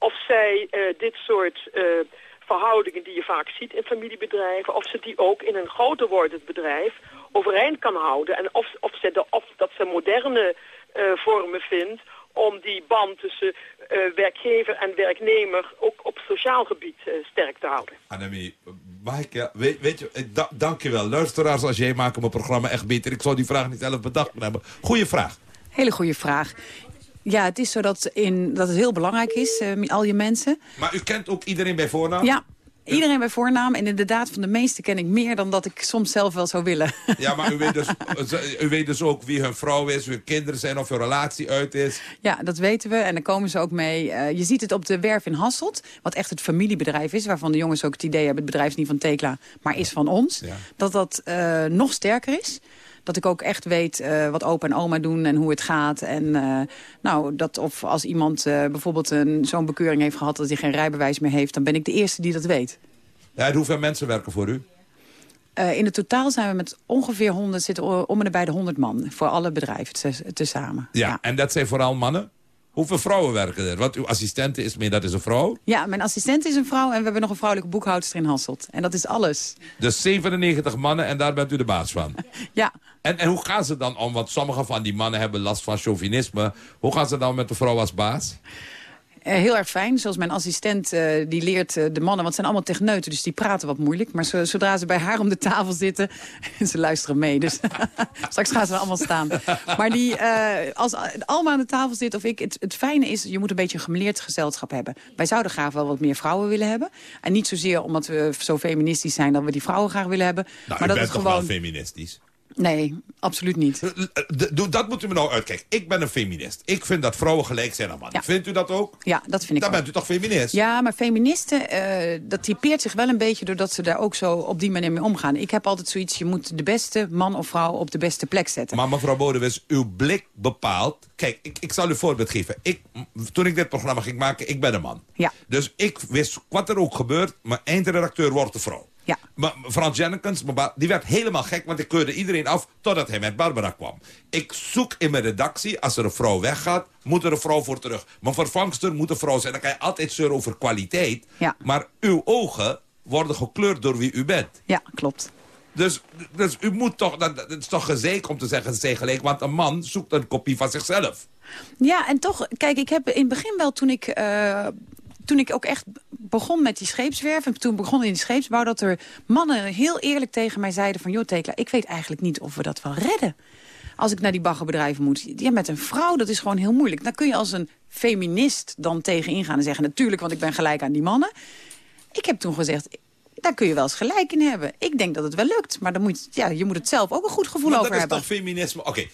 of zij eh, dit soort eh, verhoudingen die je vaak ziet in familiebedrijven, of ze die ook in een groter wordend bedrijf overeind kan houden. En of, of, ze de, of dat ze moderne eh, vormen vindt om die band tussen eh, werkgever en werknemer ook op sociaal gebied eh, sterk te houden. Annemie, mag ik, ja, weet, weet je, da dank je wel. Luisteraars als jij maken mijn programma echt beter. Ik zou die vraag niet zelf bedacht hebben. Goeie vraag. Hele goede vraag. Ja, het is zo dat, in, dat het heel belangrijk is, eh, al je mensen. Maar u kent ook iedereen bij voornaam? Ja, iedereen bij voornaam. En inderdaad, van de meeste ken ik meer dan dat ik soms zelf wel zou willen. Ja, maar u weet, dus, u weet dus ook wie hun vrouw is, wie hun kinderen zijn, of hun relatie uit is. Ja, dat weten we en daar komen ze ook mee. Eh, je ziet het op de werf in Hasselt, wat echt het familiebedrijf is... waarvan de jongens ook het idee hebben, het bedrijf is niet van Tekla, maar is van ons. Dat dat eh, nog sterker is. Dat ik ook echt weet eh, wat opa en oma doen en hoe het gaat. En eh, nou, dat of als iemand eh, bijvoorbeeld een- zo'n bekeuring heeft gehad... dat hij geen rijbewijs meer heeft, dan ben ik de eerste die dat weet. Ja, en hoeveel mensen werken voor u? In het totaal zijn we met ongeveer 100, zitten om en bij de 100 man. Voor alle bedrijven te- tezamen. Ja, en dat zijn vooral mannen? Hoeveel vrouwen werken er? Want uw assistente is meer, dat is een vrouw. Ja, mijn assistent is een vrouw en we hebben nog een vrouwelijke boekhoudster in Hasselt. En dat is alles. Dus 97 mannen en daar bent u de baas van. Ja. En, en hoe gaan ze dan om? Want sommige van die mannen hebben last van chauvinisme. Hoe gaan ze dan met de vrouw als baas? Eh, heel erg fijn. Zoals mijn assistent, eh, die leert eh, de mannen... want het zijn allemaal techneuten, dus die praten wat moeilijk. Maar zo- zodra ze bij haar om de tafel zitten... ze luisteren mee, dus straks gaan ze er allemaal staan. Maar die, als Alma aan de tafel zit of ik... Het, het fijne is, je moet een beetje een gemeleerd gezelschap hebben. Wij zouden graag wel wat meer vrouwen willen hebben. En niet zozeer omdat we zo feministisch zijn... dat we die vrouwen graag willen hebben. Nou, maar dat toch gewoon... wel feministisch? Nee, absoluut niet. D- doe- Dat moet u me nou uitkijken. Ik ben een feminist. Ik vind dat vrouwen gelijk zijn aan mannen. Vindt u dat ook? Ja, dat vind ik Dan ook. bent u toch feminist? Ja, maar feministen, eh, dat typeert zich wel een beetje... doordat ze daar ook zo op die manier mee omgaan. Ik heb altijd zoiets, je moet de beste man of vrouw op de beste plek zetten. Maar mevrouw Bodewis, uw blik bepaalt... Kijk, ik, ik zal u een voorbeeld geven. Ik, toen ik dit programma ging maken, ik ben een man. Ja. Dus ik wist wat er ook gebeurt. Mijn eindredacteur wordt een vrouw. Ja. Maar Frans Jennekens, die werd helemaal gek... want ik keurde iedereen af totdat hij met Barbara kwam. Ik zoek in mijn redactie, als er een vrouw weggaat... moet er een vrouw voor terug. Mijn vervangster moet een vrouw zijn. Dan kan je altijd zeuren over kwaliteit. Ja. Maar uw ogen worden gekleurd door wie u bent. Ja, klopt. Dus, dus u moet toch, dat, is toch gezeik om te zeggen ze zijn gelijk. Want een man zoekt een kopie van zichzelf. Ja, en toch, kijk, ik heb in het begin wel toen ik... eh, toen ik ook echt begon met die scheepswerf... en toen begon in die scheepsbouw... dat er mannen heel eerlijk tegen mij zeiden van... joh, Tekla, ik weet eigenlijk niet of we dat wel redden. Als ik naar die baggerbedrijven moet. Ja, met een vrouw, dat is gewoon heel moeilijk. Dan kun je als een feminist dan tegen ingaan en zeggen... natuurlijk, want ik ben gelijk aan die mannen. Ik heb toen gezegd... Daar kun je wel eens gelijk in hebben. Ik denk dat het wel lukt. Maar dan moet, ja, je moet het zelf ook een goed gevoel maar over dat is hebben. toch feminisme? Oké,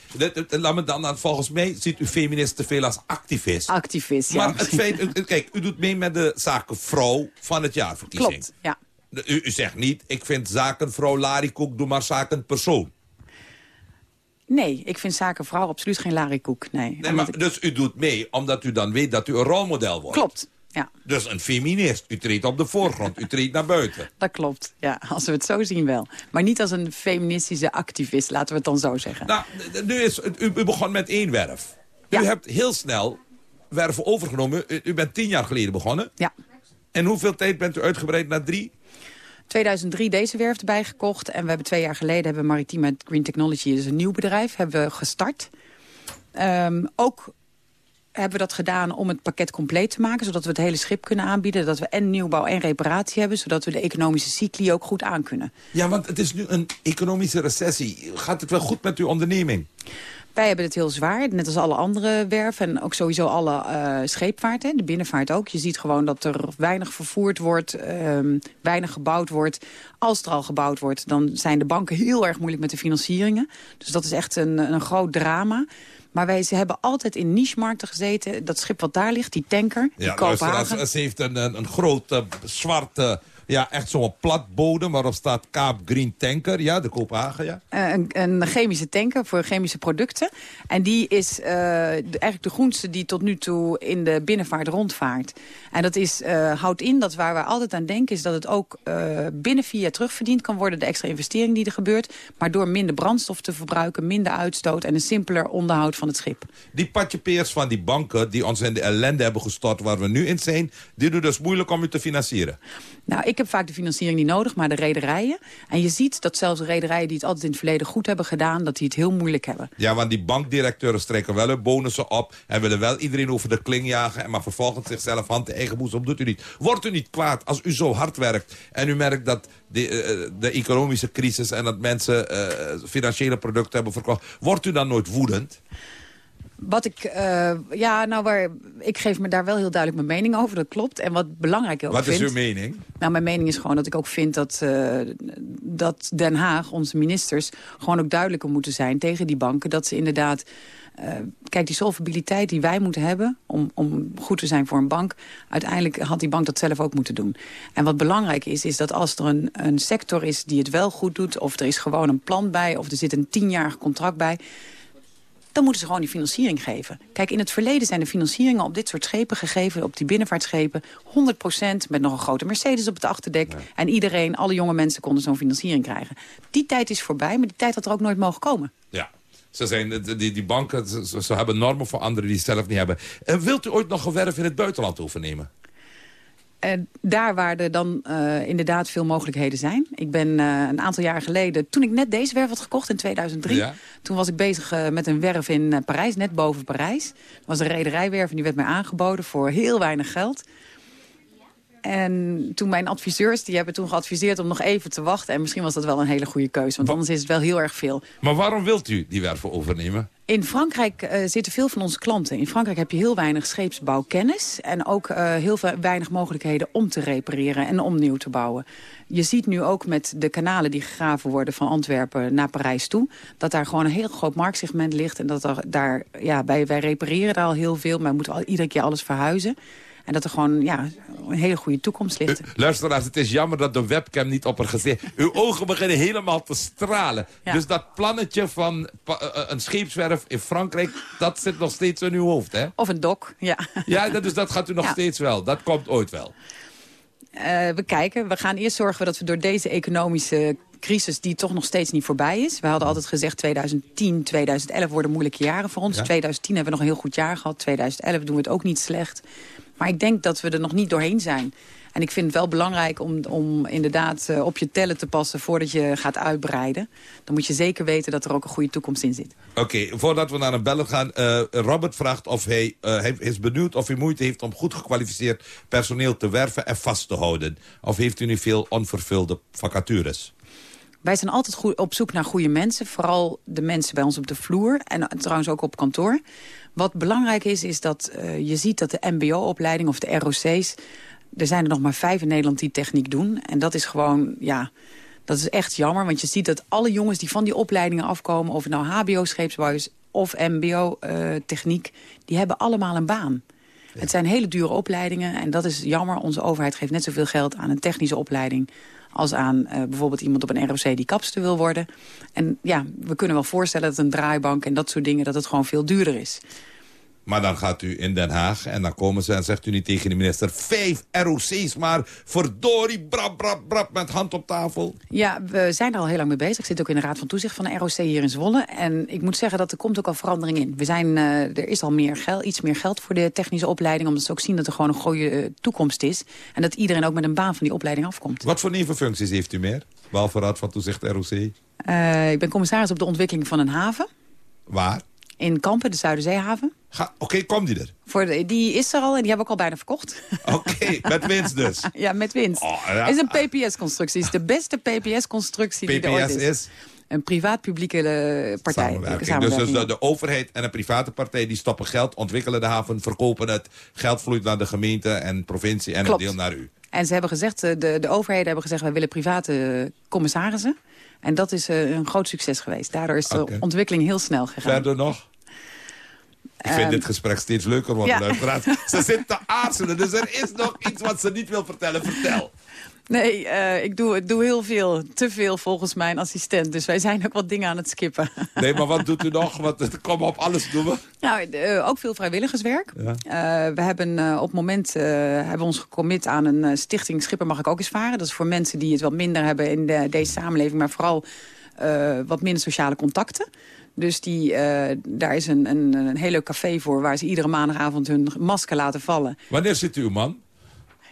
laat me dan, dan, volgens mij ziet u feminist te veel als activist. Activist, ja. Maar het feit, kijk, u doet mee met de zaken vrouw van het jaarverkiezing. Klopt, ja. U, u zegt niet, ik vind zaken vrouw Larikoek, doe maar zaken persoon. Nee, ik vind zaken vrouw absoluut geen larikoek. Nee, Nee, maar, dus u doet mee omdat u dan weet dat u een rolmodel wordt. Klopt, ja. Dus een feminist. U treedt op de voorgrond, u treedt naar buiten. Dat klopt, ja. Als we het zo zien wel. Maar niet als een feministische activist, laten we het dan zo zeggen. Nou, nu is, u, u begon met één werf. U hebt heel snel werven overgenomen. U, u bent tien jaar geleden begonnen. Ja. En hoeveel tijd bent u uitgebreid naar drie? 2003 deze werf erbij gekocht. En we hebben twee jaar geleden hebben we Maritime Green Technology, dus een nieuw bedrijf, hebben we gestart. Ehm, ook hebben we dat gedaan om het pakket compleet te maken, zodat we het hele schip kunnen aanbieden. Dat we en nieuwbouw en reparatie hebben, zodat we de economische cycli ook goed aankunnen. Ja, want het is nu een economische recessie. Gaat het wel goed met uw onderneming? Wij hebben het heel zwaar, net als alle andere werven. En ook sowieso alle uh, scheepvaart, hè, de binnenvaart ook. Je ziet gewoon dat er weinig vervoerd wordt, um, weinig gebouwd wordt. Als er al gebouwd wordt, dan zijn de banken heel erg moeilijk met de financieringen. Dus dat is echt een, een groot drama. Maar wij ze hebben altijd in niche-markten gezeten. Dat schip wat daar ligt, die tanker, die Ja, Kopenhagen. luister, ze heeft een, een, een grote zwarte, ja, echt zo'n platbodem waarop staat Kaap Green Tanker. Ja, de Kopenhagen, ja. Eh, een, een chemische tanker voor chemische producten. En die is eh, de- eigenlijk de groenste die tot nu toe in de binnenvaart rondvaart. En dat is, eh, houdt in dat waar we altijd aan denken... is dat het ook binnen vier jaar terugverdiend kan worden... de extra investering die er gebeurt. Maar door minder brandstof te verbruiken, minder uitstoot... en een simpeler onderhoud van het schip. Die patjepeers van die banken die ons in de ellende hebben gestort waar we nu in zijn... die doen dus moeilijk om u te financieren. Nou, ik heb vaak de financiering niet nodig, maar de rederijen. En je ziet dat zelfs de rederijen die het altijd in het verleden goed hebben gedaan... dat die het heel moeilijk hebben. Ja, want die bankdirecteuren strijken wel hun bonussen op... en willen wel iedereen over de kling jagen... en maar vervolgens zichzelf hand de eigen boezem doet u niet. Wordt u niet kwaad als u zo hard werkt... en u merkt dat de, eh, de economische crisis... en dat mensen eh, financiële producten hebben verkocht... wordt u dan nooit woedend? Wat ik, eh, ja, nou, waar, ik geef me daar wel heel duidelijk mijn mening over, dat klopt. En wat belangrijk ook Wat vind... is uw mening? Nou, mijn mening is gewoon dat ik ook vind dat, eh, dat Den Haag, onze ministers... gewoon ook duidelijker moeten zijn tegen die banken. Dat ze inderdaad... eh, kijk, die solvabiliteit die wij moeten hebben om, om goed te zijn voor een bank... uiteindelijk had die bank dat zelf ook moeten doen. En wat belangrijk is, is dat als er een, een sector is die het wel goed doet... of er is gewoon een plan bij, of er zit een tienjarig contract bij dan moeten ze gewoon die financiering geven. Kijk, in het verleden zijn de financieringen op dit soort schepen gegeven... op die binnenvaartschepen, 100% met nog een grote Mercedes op het achterdek. En iedereen, alle jonge mensen konden zo'n financiering krijgen. Die tijd is voorbij, maar die tijd had er ook nooit mogen komen. Ja. Ze zijn, die, die banken ze, hebben normen voor anderen die ze zelf niet hebben. En wilt u ooit nog een werf in het buitenland overnemen? En daar waar er dan eh, inderdaad veel mogelijkheden zijn. Ik ben eh, een aantal jaar geleden, toen ik net deze werf had gekocht in 2003... Ja. toen was ik bezig eh, met een werf in eh, Parijs, net boven Parijs. Dat was een rederijwerf en die werd mij aangeboden voor heel weinig geld. En toen mijn adviseurs, die hebben toen geadviseerd om nog even te wachten. En misschien was dat wel een hele goede keuze, want anders is het wel heel erg veel. Maar waarom wilt u die werven overnemen? In Frankrijk eh, zitten veel van onze klanten. In Frankrijk heb je heel weinig scheepsbouwkennis... en ook eh, heel veel, weinig mogelijkheden om te repareren en om nieuw te bouwen. Je ziet nu ook met de kanalen die gegraven worden van Antwerpen naar Parijs toe... dat daar gewoon een heel groot marktsegment ligt. En dat er daar, ja, wij, wij repareren daar al heel veel, maar we moeten al, iedere keer alles verhuizen. En dat er gewoon ja, een hele goede toekomst ligt. Luisteraars, het is jammer dat de webcam niet op haar gezicht... Uw ogen beginnen helemaal te stralen. Ja. Dus dat plannetje van pa- eh, een scheepswerf in Frankrijk... dat zit nog steeds in uw hoofd, hè? Of een dok, ja. Ja, dat, dus dat gaat u nog Ja. steeds wel. Dat komt ooit wel. Eh, we kijken. We gaan eerst zorgen dat we door deze economische crisis die toch nog steeds niet voorbij is. We hadden altijd gezegd 2010, 2011 worden moeilijke jaren voor ons. Ja. 2010 hebben we nog een heel goed jaar gehad. 2011 doen we het ook niet slecht. Maar ik denk dat we er nog niet doorheen zijn. En ik vind het wel belangrijk om, om inderdaad eh, op je tellen te passen voordat je gaat uitbreiden. Dan moet je zeker weten dat er ook een goede toekomst in zit. Oké, voordat we naar een bellen gaan. eh, Robert vraagt of hij, eh, hij is benieuwd of hij moeite heeft om goed gekwalificeerd personeel te werven en vast te houden. Of heeft u nu veel onvervulde vacatures? Wij zijn altijd goed op zoek naar goede mensen. Vooral de mensen bij ons op de vloer. En trouwens ook op kantoor. Wat belangrijk is, is dat eh, je ziet dat de mbo-opleiding of de ROC's... er zijn er nog maar vijf in Nederland die techniek doen. En dat is gewoon, ja... Dat is echt jammer, want je ziet dat alle jongens die van die opleidingen afkomen... of het nou hbo-scheepsbouw is of mbo-techniek... die hebben allemaal een baan. Het zijn hele dure opleidingen en dat is jammer. Onze overheid geeft net zoveel geld aan een technische opleiding... als aan eh, bijvoorbeeld iemand op een ROC die kapster wil worden. En ja, we kunnen wel voorstellen dat een draaibank en dat soort dingen... dat het gewoon veel duurder is. Maar dan gaat u in Den Haag en dan komen ze en zegt u niet tegen de minister... vijf ROC's maar, verdorie, brap, brap, brap, met hand op tafel. Ja, we zijn er al heel lang mee bezig. Ik zit ook in de Raad van Toezicht van de ROC hier in Zwolle. En ik moet zeggen dat er komt ook al verandering in. We zijn, eh, er is al meer geld, iets meer geld voor de technische opleiding... omdat ze ook zien dat er gewoon een goede eh, toekomst is. En dat iedereen ook met een baan van die opleiding afkomt. Wat voor nevenfuncties heeft u meer? Behalve Raad van Toezicht ROC. Eh, ik ben commissaris op de ontwikkeling van een haven. Waar? In Kampen, de Zuiderzeehaven. Oké, komt die er? Voor de, die is er al en die hebben we ook al bijna verkocht. Oké, met winst dus. ja, met winst. Oh, ja. Is een PPS-constructie. Het is de beste PPS-constructie die er ooit PPS is. is? een privaat-publieke eh, partij. Samenwerking. Dus, dus de, de, overheid en een private partij die stoppen geld, ontwikkelen de haven, verkopen het. Geld vloeit naar de gemeente en provincie en Klopt. een deel naar u. En ze hebben gezegd, eh, de, de overheden hebben gezegd... wij willen private commissarissen. En dat is een groot succes geweest. Daardoor is de ontwikkeling heel snel gegaan. Verder nog? Ik vind Ehm, dit gesprek steeds leuker worden, ja. Ze zit te aarzelen, dus er is nog iets wat ze niet wil vertellen. Vertel. Nee, eh, ik doe, doe heel veel. Te veel volgens mijn assistent. Dus wij zijn ook wat dingen aan het skippen. Nee, maar wat doet u nog? Wat, kom op, alles doen we. Nou, eh, ook veel vrijwilligerswerk. Ja. Eh, we hebben op het moment hebben we ons gecommit aan een stichting Schipper mag ik ook eens varen. Dat is voor mensen die het wat minder hebben in de, deze samenleving. Maar vooral wat minder sociale contacten. Dus die, eh, daar is een, een, een heel leuk café voor... waar ze iedere maandagavond hun masker laten vallen. Wanneer zit uw man?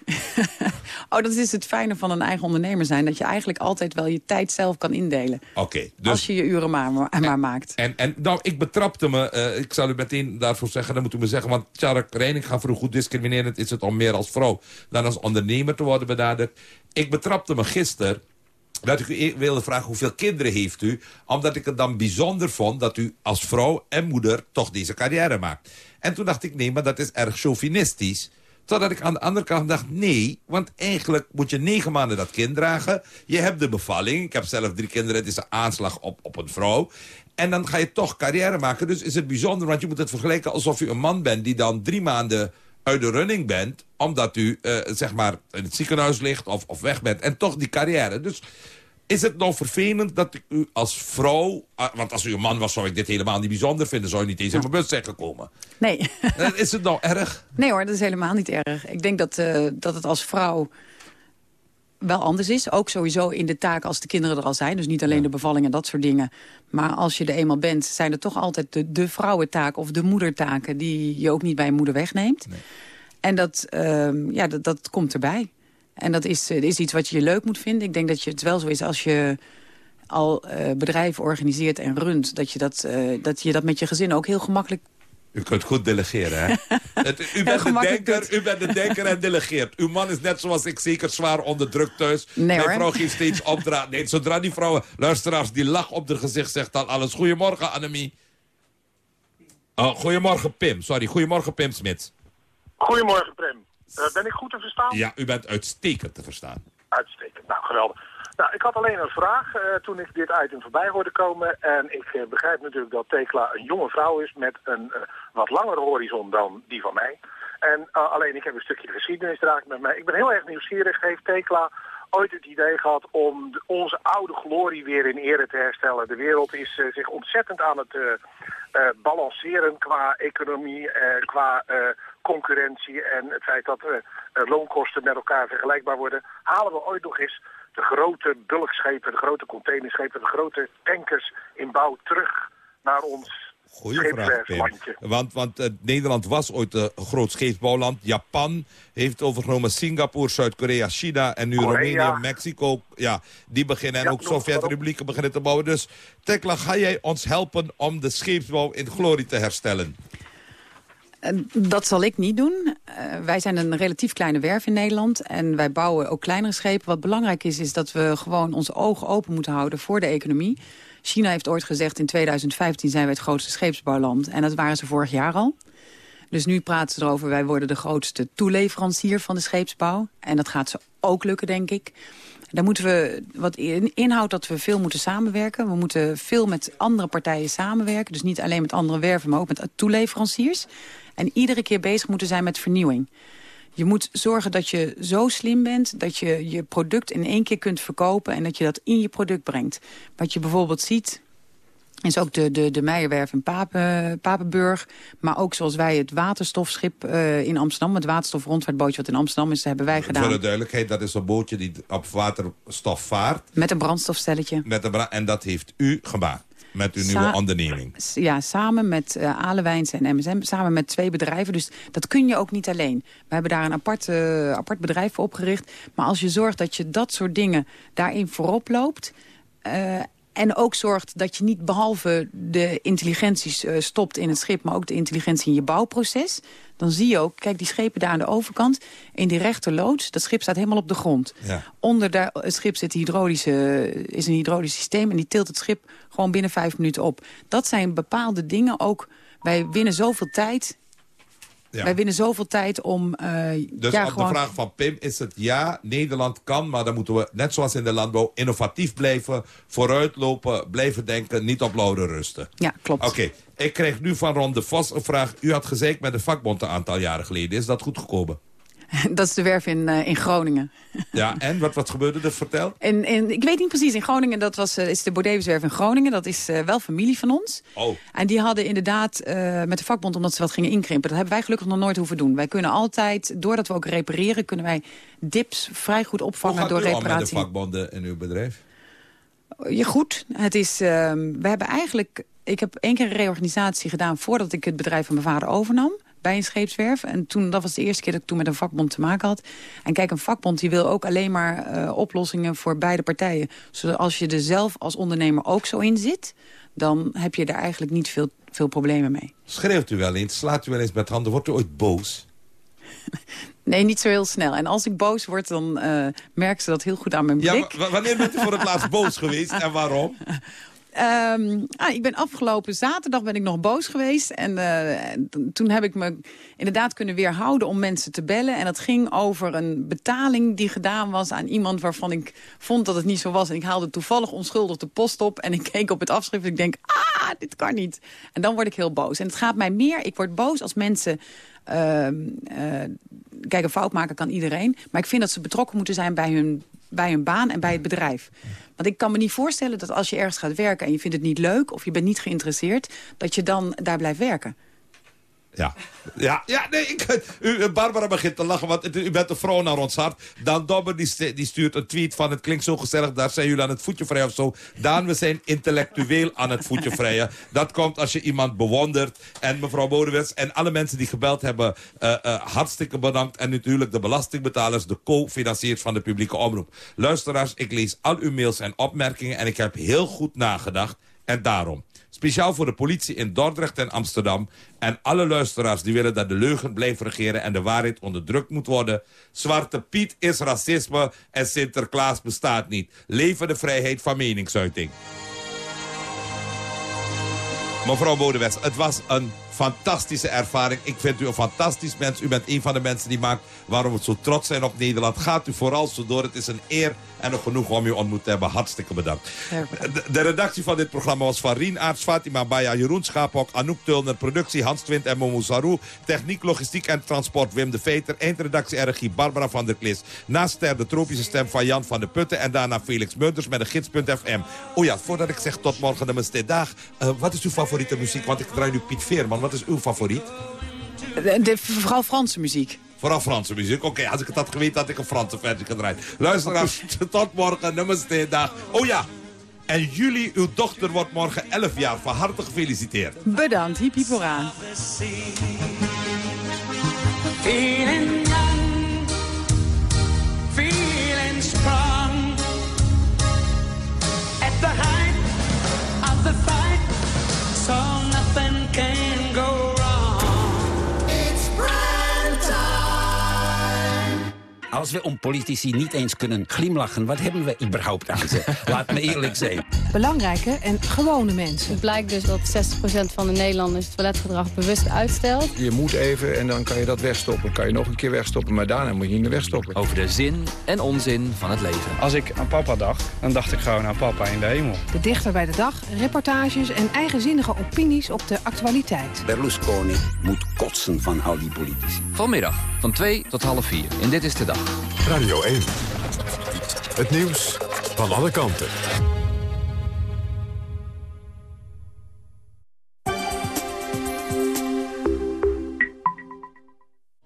Oh, dat is het fijne van een eigen ondernemer zijn. Dat je eigenlijk altijd wel je tijd zelf kan indelen. Oké, dus... Als je je uren maar, maar, maar maakt. En, en nou, ik betrapte me, eh, ik zal u meteen daarvoor zeggen, dan moet u me zeggen, want Reining gaat vroeg goed discriminerend is het om meer als vrouw dan als ondernemer te worden benaderd. Ik betrapte me gisteren dat ik u e- wilde vragen hoeveel kinderen heeft u, omdat ik het dan bijzonder vond dat u als vrouw en moeder toch deze carrière maakt. En toen dacht ik, nee, maar dat is erg chauvinistisch. Totdat ik aan de andere kant dacht, nee, want eigenlijk moet je negen maanden dat kind dragen. Je hebt de bevalling, ik heb zelf drie kinderen, het is een aanslag op, op een vrouw. En dan ga je toch carrière maken, dus is het bijzonder, want je moet het vergelijken alsof u een man bent die dan drie maanden uit de running bent, omdat u eh, zeg maar in het ziekenhuis ligt of, of weg bent. En toch die carrière. Dus is het nou vervelend dat ik u als vrouw... ah, want als u een man was, zou ik dit helemaal niet bijzonder vinden. Zou u niet eens in mijn bus zijn gekomen. Nee. Eh, Is het nou erg? Nee hoor, dat is helemaal niet erg. Ik denk dat, eh, dat het als vrouw wel anders is. Ook sowieso in de taak als de kinderen er al zijn. Dus niet alleen de bevalling en dat soort dingen. Maar als je er eenmaal bent, zijn er toch altijd de, de vrouwentaak of de moedertaken... die je ook niet bij een moeder wegneemt. En dat, ehm, ja, dat, dat komt erbij. En dat is, eh, is iets wat je leuk moet vinden. Ik denk dat je het wel zo is als je al eh, bedrijven organiseert en runt... Dat je dat, eh, dat je dat met je gezin ook heel gemakkelijk U kunt goed delegeren, hè? Het- u, bent de denker, u bent de denker en delegeert. Uw man is net zoals ik zeker zwaar onder druk thuis. Nee, Mijn hoor. vrouw geeft steeds opdracht. Nee, zodra die vrouw, luisteraars, die lach op haar gezicht zegt dan alles. Goedemorgen, Annemie. Oh, goedemorgen, Pim. Sorry, goedemorgen, Pim Smits. Goedemorgen, Prem. Eh, ben ik goed te verstaan? Ja, u bent uitstekend te verstaan. Uitstekend. Nou, geweldig. Nou, ik had alleen een vraag eh, toen ik dit item voorbij hoorde komen. En ik eh, begrijp natuurlijk dat Tekla een jonge vrouw is met een eh, wat langere horizon dan die van mij. En alleen ik heb een stukje geschiedenis draag met mij. Ik ben heel erg nieuwsgierig. Heeft Tekla ooit het idee gehad om onze oude glorie weer in ere te herstellen? De wereld is zich ontzettend aan het balanceren qua economie, qua concurrentie en het feit dat loonkosten met elkaar vergelijkbaar worden. Halen we ooit nog eens de grote bulkschepen, de grote containerschepen, de grote tankers in bouw terug naar ons Goeie vraag? Want, want eh, Nederland was ooit een groot scheepsbouwland. Japan heeft overgenomen Singapore, Zuid-Korea, China en nu Korea. Roemenië, Mexico. Ja, die beginnen en Ja, ook Sovjet-republieken beginnen te bouwen. Dus Tekla, ga jij ons helpen om de scheepsbouw in glorie te herstellen? Eh, Dat zal ik niet doen. Eh, wij zijn een relatief kleine werf in Nederland. En wij bouwen ook kleinere schepen. Wat belangrijk is, is dat we gewoon onze ogen open moeten houden voor de economie. China heeft ooit gezegd, in 2015 zijn we het grootste scheepsbouwland. En dat waren ze vorig jaar al. Dus nu praten ze erover, wij worden de grootste toeleverancier van de scheepsbouw. En dat gaat ze ook lukken, denk ik. Daar moeten we, wat in- inhoudt dat we veel moeten samenwerken. We moeten veel met andere partijen samenwerken. Dus niet alleen met andere werven, maar ook met toeleveranciers. En iedere keer bezig moeten zijn met vernieuwing. Je moet zorgen dat je zo slim bent dat je je product in één keer kunt verkopen... en dat je dat in je product brengt. Wat je bijvoorbeeld ziet, is ook de, de, de Meijerwerf in Papen, Papenburg. Maar ook zoals wij het waterstofschip eh, in Amsterdam... het waterstofrondvaartbootje wat in Amsterdam is, dat hebben wij Voor de gedaan. duidelijkheid, dat is een bootje die op waterstof vaart. Met een brandstofstelletje. Met een bra- en dat heeft u gemaakt met uw nieuwe onderneming. Ja, samen met eh Alewijns en MSM, samen met twee bedrijven. Dus dat kun je ook niet alleen. We hebben daar een apart, eh, apart bedrijf voor opgericht. Maar als je zorgt dat je dat soort dingen daarin voorop loopt... En ook zorgt dat je niet behalve de intelligenties uh, stopt in het schip... maar ook de intelligentie in je bouwproces. Dan zie je ook, kijk die schepen daar aan de overkant... in die rechterloods, dat schip staat helemaal op de grond. Ja. Onder daar, het schip zit hydraulische, is een hydraulisch systeem... en die tilt het schip gewoon binnen vijf minuten op. Dat zijn bepaalde dingen ook... Wij winnen zoveel tijd Ja. Wij winnen zoveel tijd om... Uh, Dus ja, op gewoon... de vraag van Pim is het ja, Nederland kan... maar dan moeten we, net zoals in de landbouw, innovatief blijven... vooruitlopen, blijven denken, niet op lauren rusten. Ja, klopt. Oké, ik kreeg nu van Ron de Vos een vraag. U had gezegd met de vakbond een aantal jaren geleden. Is dat goed gekomen? Dat is de werf in, uh, in Groningen. Ja, en wat, wat gebeurde er? Vertel. En, en ik weet niet precies, in Groningen, dat was, uh, is de Bordevenswerf in Groningen. Dat is uh, wel familie van ons. Oh. En die hadden inderdaad met de vakbond, omdat ze wat gingen inkrimpen. Dat hebben wij gelukkig nog nooit hoeven doen. Wij kunnen altijd, doordat we ook repareren, kunnen wij dips vrij goed opvangen door reparatie. Hoe gaat met de vakbonden in uw bedrijf? Ja, goed. Het is, uh, we hebben eigenlijk... Ik heb één keer een reorganisatie gedaan voordat ik het bedrijf van mijn vader overnam bij een scheepswerf. En toen, dat was de eerste keer dat ik toen met een vakbond te maken had. En kijk, een vakbond die wil ook alleen maar uh, oplossingen voor beide partijen. Zodat als je er zelf als ondernemer ook zo in zit... dan heb je daar eigenlijk niet veel, veel problemen mee. Schreeuwt u wel eens? Slaat u wel eens met handen? Wordt u ooit boos? Nee, niet zo heel snel. En als ik boos word, dan uh, merken ze dat heel goed aan mijn blik. Ja, wanneer bent u voor het laatst boos geweest en waarom? Um, ah, ik ben afgelopen zaterdag ben ik nog boos geweest. En uh, toen heb ik me inderdaad kunnen weerhouden om mensen te bellen. En dat ging over een betaling die gedaan was aan iemand waarvan ik vond dat het niet zo was. En ik haalde toevallig onschuldig de post op. En ik keek op het afschrift en ik denk, ah, dit kan niet. En dan word ik heel boos. En het gaat mij meer, ik word boos als mensen... Uh, kijk, een fout maken kan iedereen. Maar ik vind dat ze betrokken moeten zijn bij hun, bij hun baan en bij het bedrijf. Want ik kan me niet voorstellen dat als je ergens gaat werken... en je vindt het niet leuk of je bent niet geïnteresseerd... dat je dan daar blijft werken. Ja, ja, ja nee, ik, u, Barbara begint te lachen, want u bent een vrouw naar ons hart. Dan Dobber die, die stuurt een tweet van het klinkt zo gezellig, daar zijn jullie aan het voetje vrij of zo. Daan, we zijn intellectueel aan het voetje vrijen. Dat komt als je iemand bewondert. En mevrouw Bodewits en alle mensen die gebeld hebben, uh, uh, hartstikke bedankt. En natuurlijk de belastingbetalers, de co-financiers van de publieke omroep. Luisteraars, ik lees al uw mails en opmerkingen en ik heb heel goed nagedacht. En daarom... Speciaal voor de politie in Dordrecht en Amsterdam... en alle luisteraars die willen dat de leugen blijft regeren... en de waarheid onderdrukt moet worden. Zwarte Piet is racisme en Sinterklaas bestaat niet. Leven de vrijheid van meningsuiting. Mevrouw Bodewets, het was een fantastische ervaring. Ik vind u een fantastisch mens. U bent een van de mensen die maakt waarom we zo trots zijn op Nederland. Gaat u vooral zo door. Het is een eer en een genoeg om u ontmoet te hebben. Hartstikke bedankt. De, de redactie van dit programma was van Rien Aarts, Fatima Baya, Jeroen Schapok, Anouk Tulner, productie Hans Twint en Momo Sarou, techniek, logistiek en transport Wim de Veter, eindredactie RG Barbara van der Klis, naast ter de tropische stem van Jan van der Putten en daarna Felix Munters met de gids.fm. Oh ja, voordat ik zeg tot morgen de Meste Dag, uh, wat is uw favoriete muziek? Want ik draai nu Piet Veerman. Wat is uw favoriet? De, de, vooral Franse muziek. Vooral Franse muziek. Oké, okay, als ik het had geweten had ik een Franse versie gedraaid. Luisteraars, tot morgen, Namaste dag. Oh ja, en jullie, uw dochter wordt morgen 11 jaar. Van harte gefeliciteerd. Bedankt, hiep hiep hoera. Feeling young, feeling strong. At the height of the Als we om politici niet eens kunnen glimlachen, wat hebben we überhaupt aan ze? Laat me eerlijk zijn. Belangrijke en gewone mensen. Het blijkt dus dat 60% van de Nederlanders het toiletgedrag bewust uitstelt. Je moet even en dan kan je dat wegstoppen. Kan je nog een keer wegstoppen, maar daarna moet je niet meer wegstoppen. Over de zin en onzin van het leven. Als ik aan papa dacht, dan dacht ik gewoon aan papa in de hemel. De dichter bij de dag, reportages en eigenzinnige opinies op de actualiteit. Berlusconi moet kotsen van al die politici. Vanmiddag van 2 tot half 4. En dit is de dag. Radio 1. Het nieuws van alle kanten.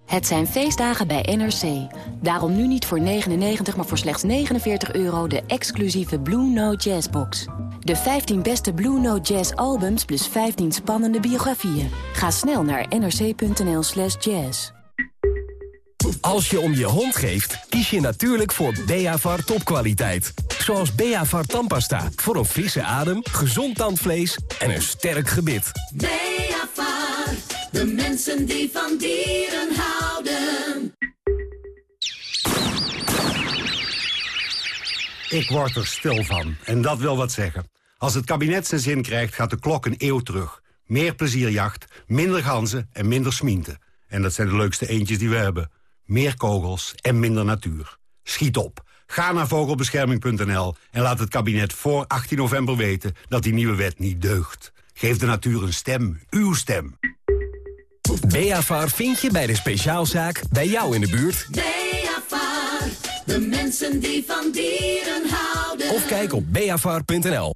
Het zijn feestdagen bij NRC. Daarom nu niet voor 99, maar voor slechts 49 euro de exclusieve Blue Note Jazz box. De 15 beste Blue Note Jazz albums plus 15 spannende biografieën. Ga snel naar nrc.nl slash jazz. Als je om je hond geeft, kies je natuurlijk voor Beavar topkwaliteit. Zoals Beavar tandpasta. Voor een frisse adem, gezond tandvlees en een sterk gebit. Beavar, de mensen die van dieren houden. Ik word er stil van. En dat wil wat zeggen. Als het kabinet zijn zin krijgt, gaat de klok een eeuw terug. Meer plezierjacht, minder ganzen en minder smienten. En dat zijn de leukste eendjes die we hebben. Meer kogels en minder natuur. Schiet op. Ga naar vogelbescherming.nl en laat het kabinet voor 18 november weten dat die nieuwe wet niet deugt. Geef de natuur een stem, uw stem. Beavar vind je bij de speciaalzaak bij jou in de buurt. Beavar, de mensen die van dieren houden. Of kijk op beavar.nl.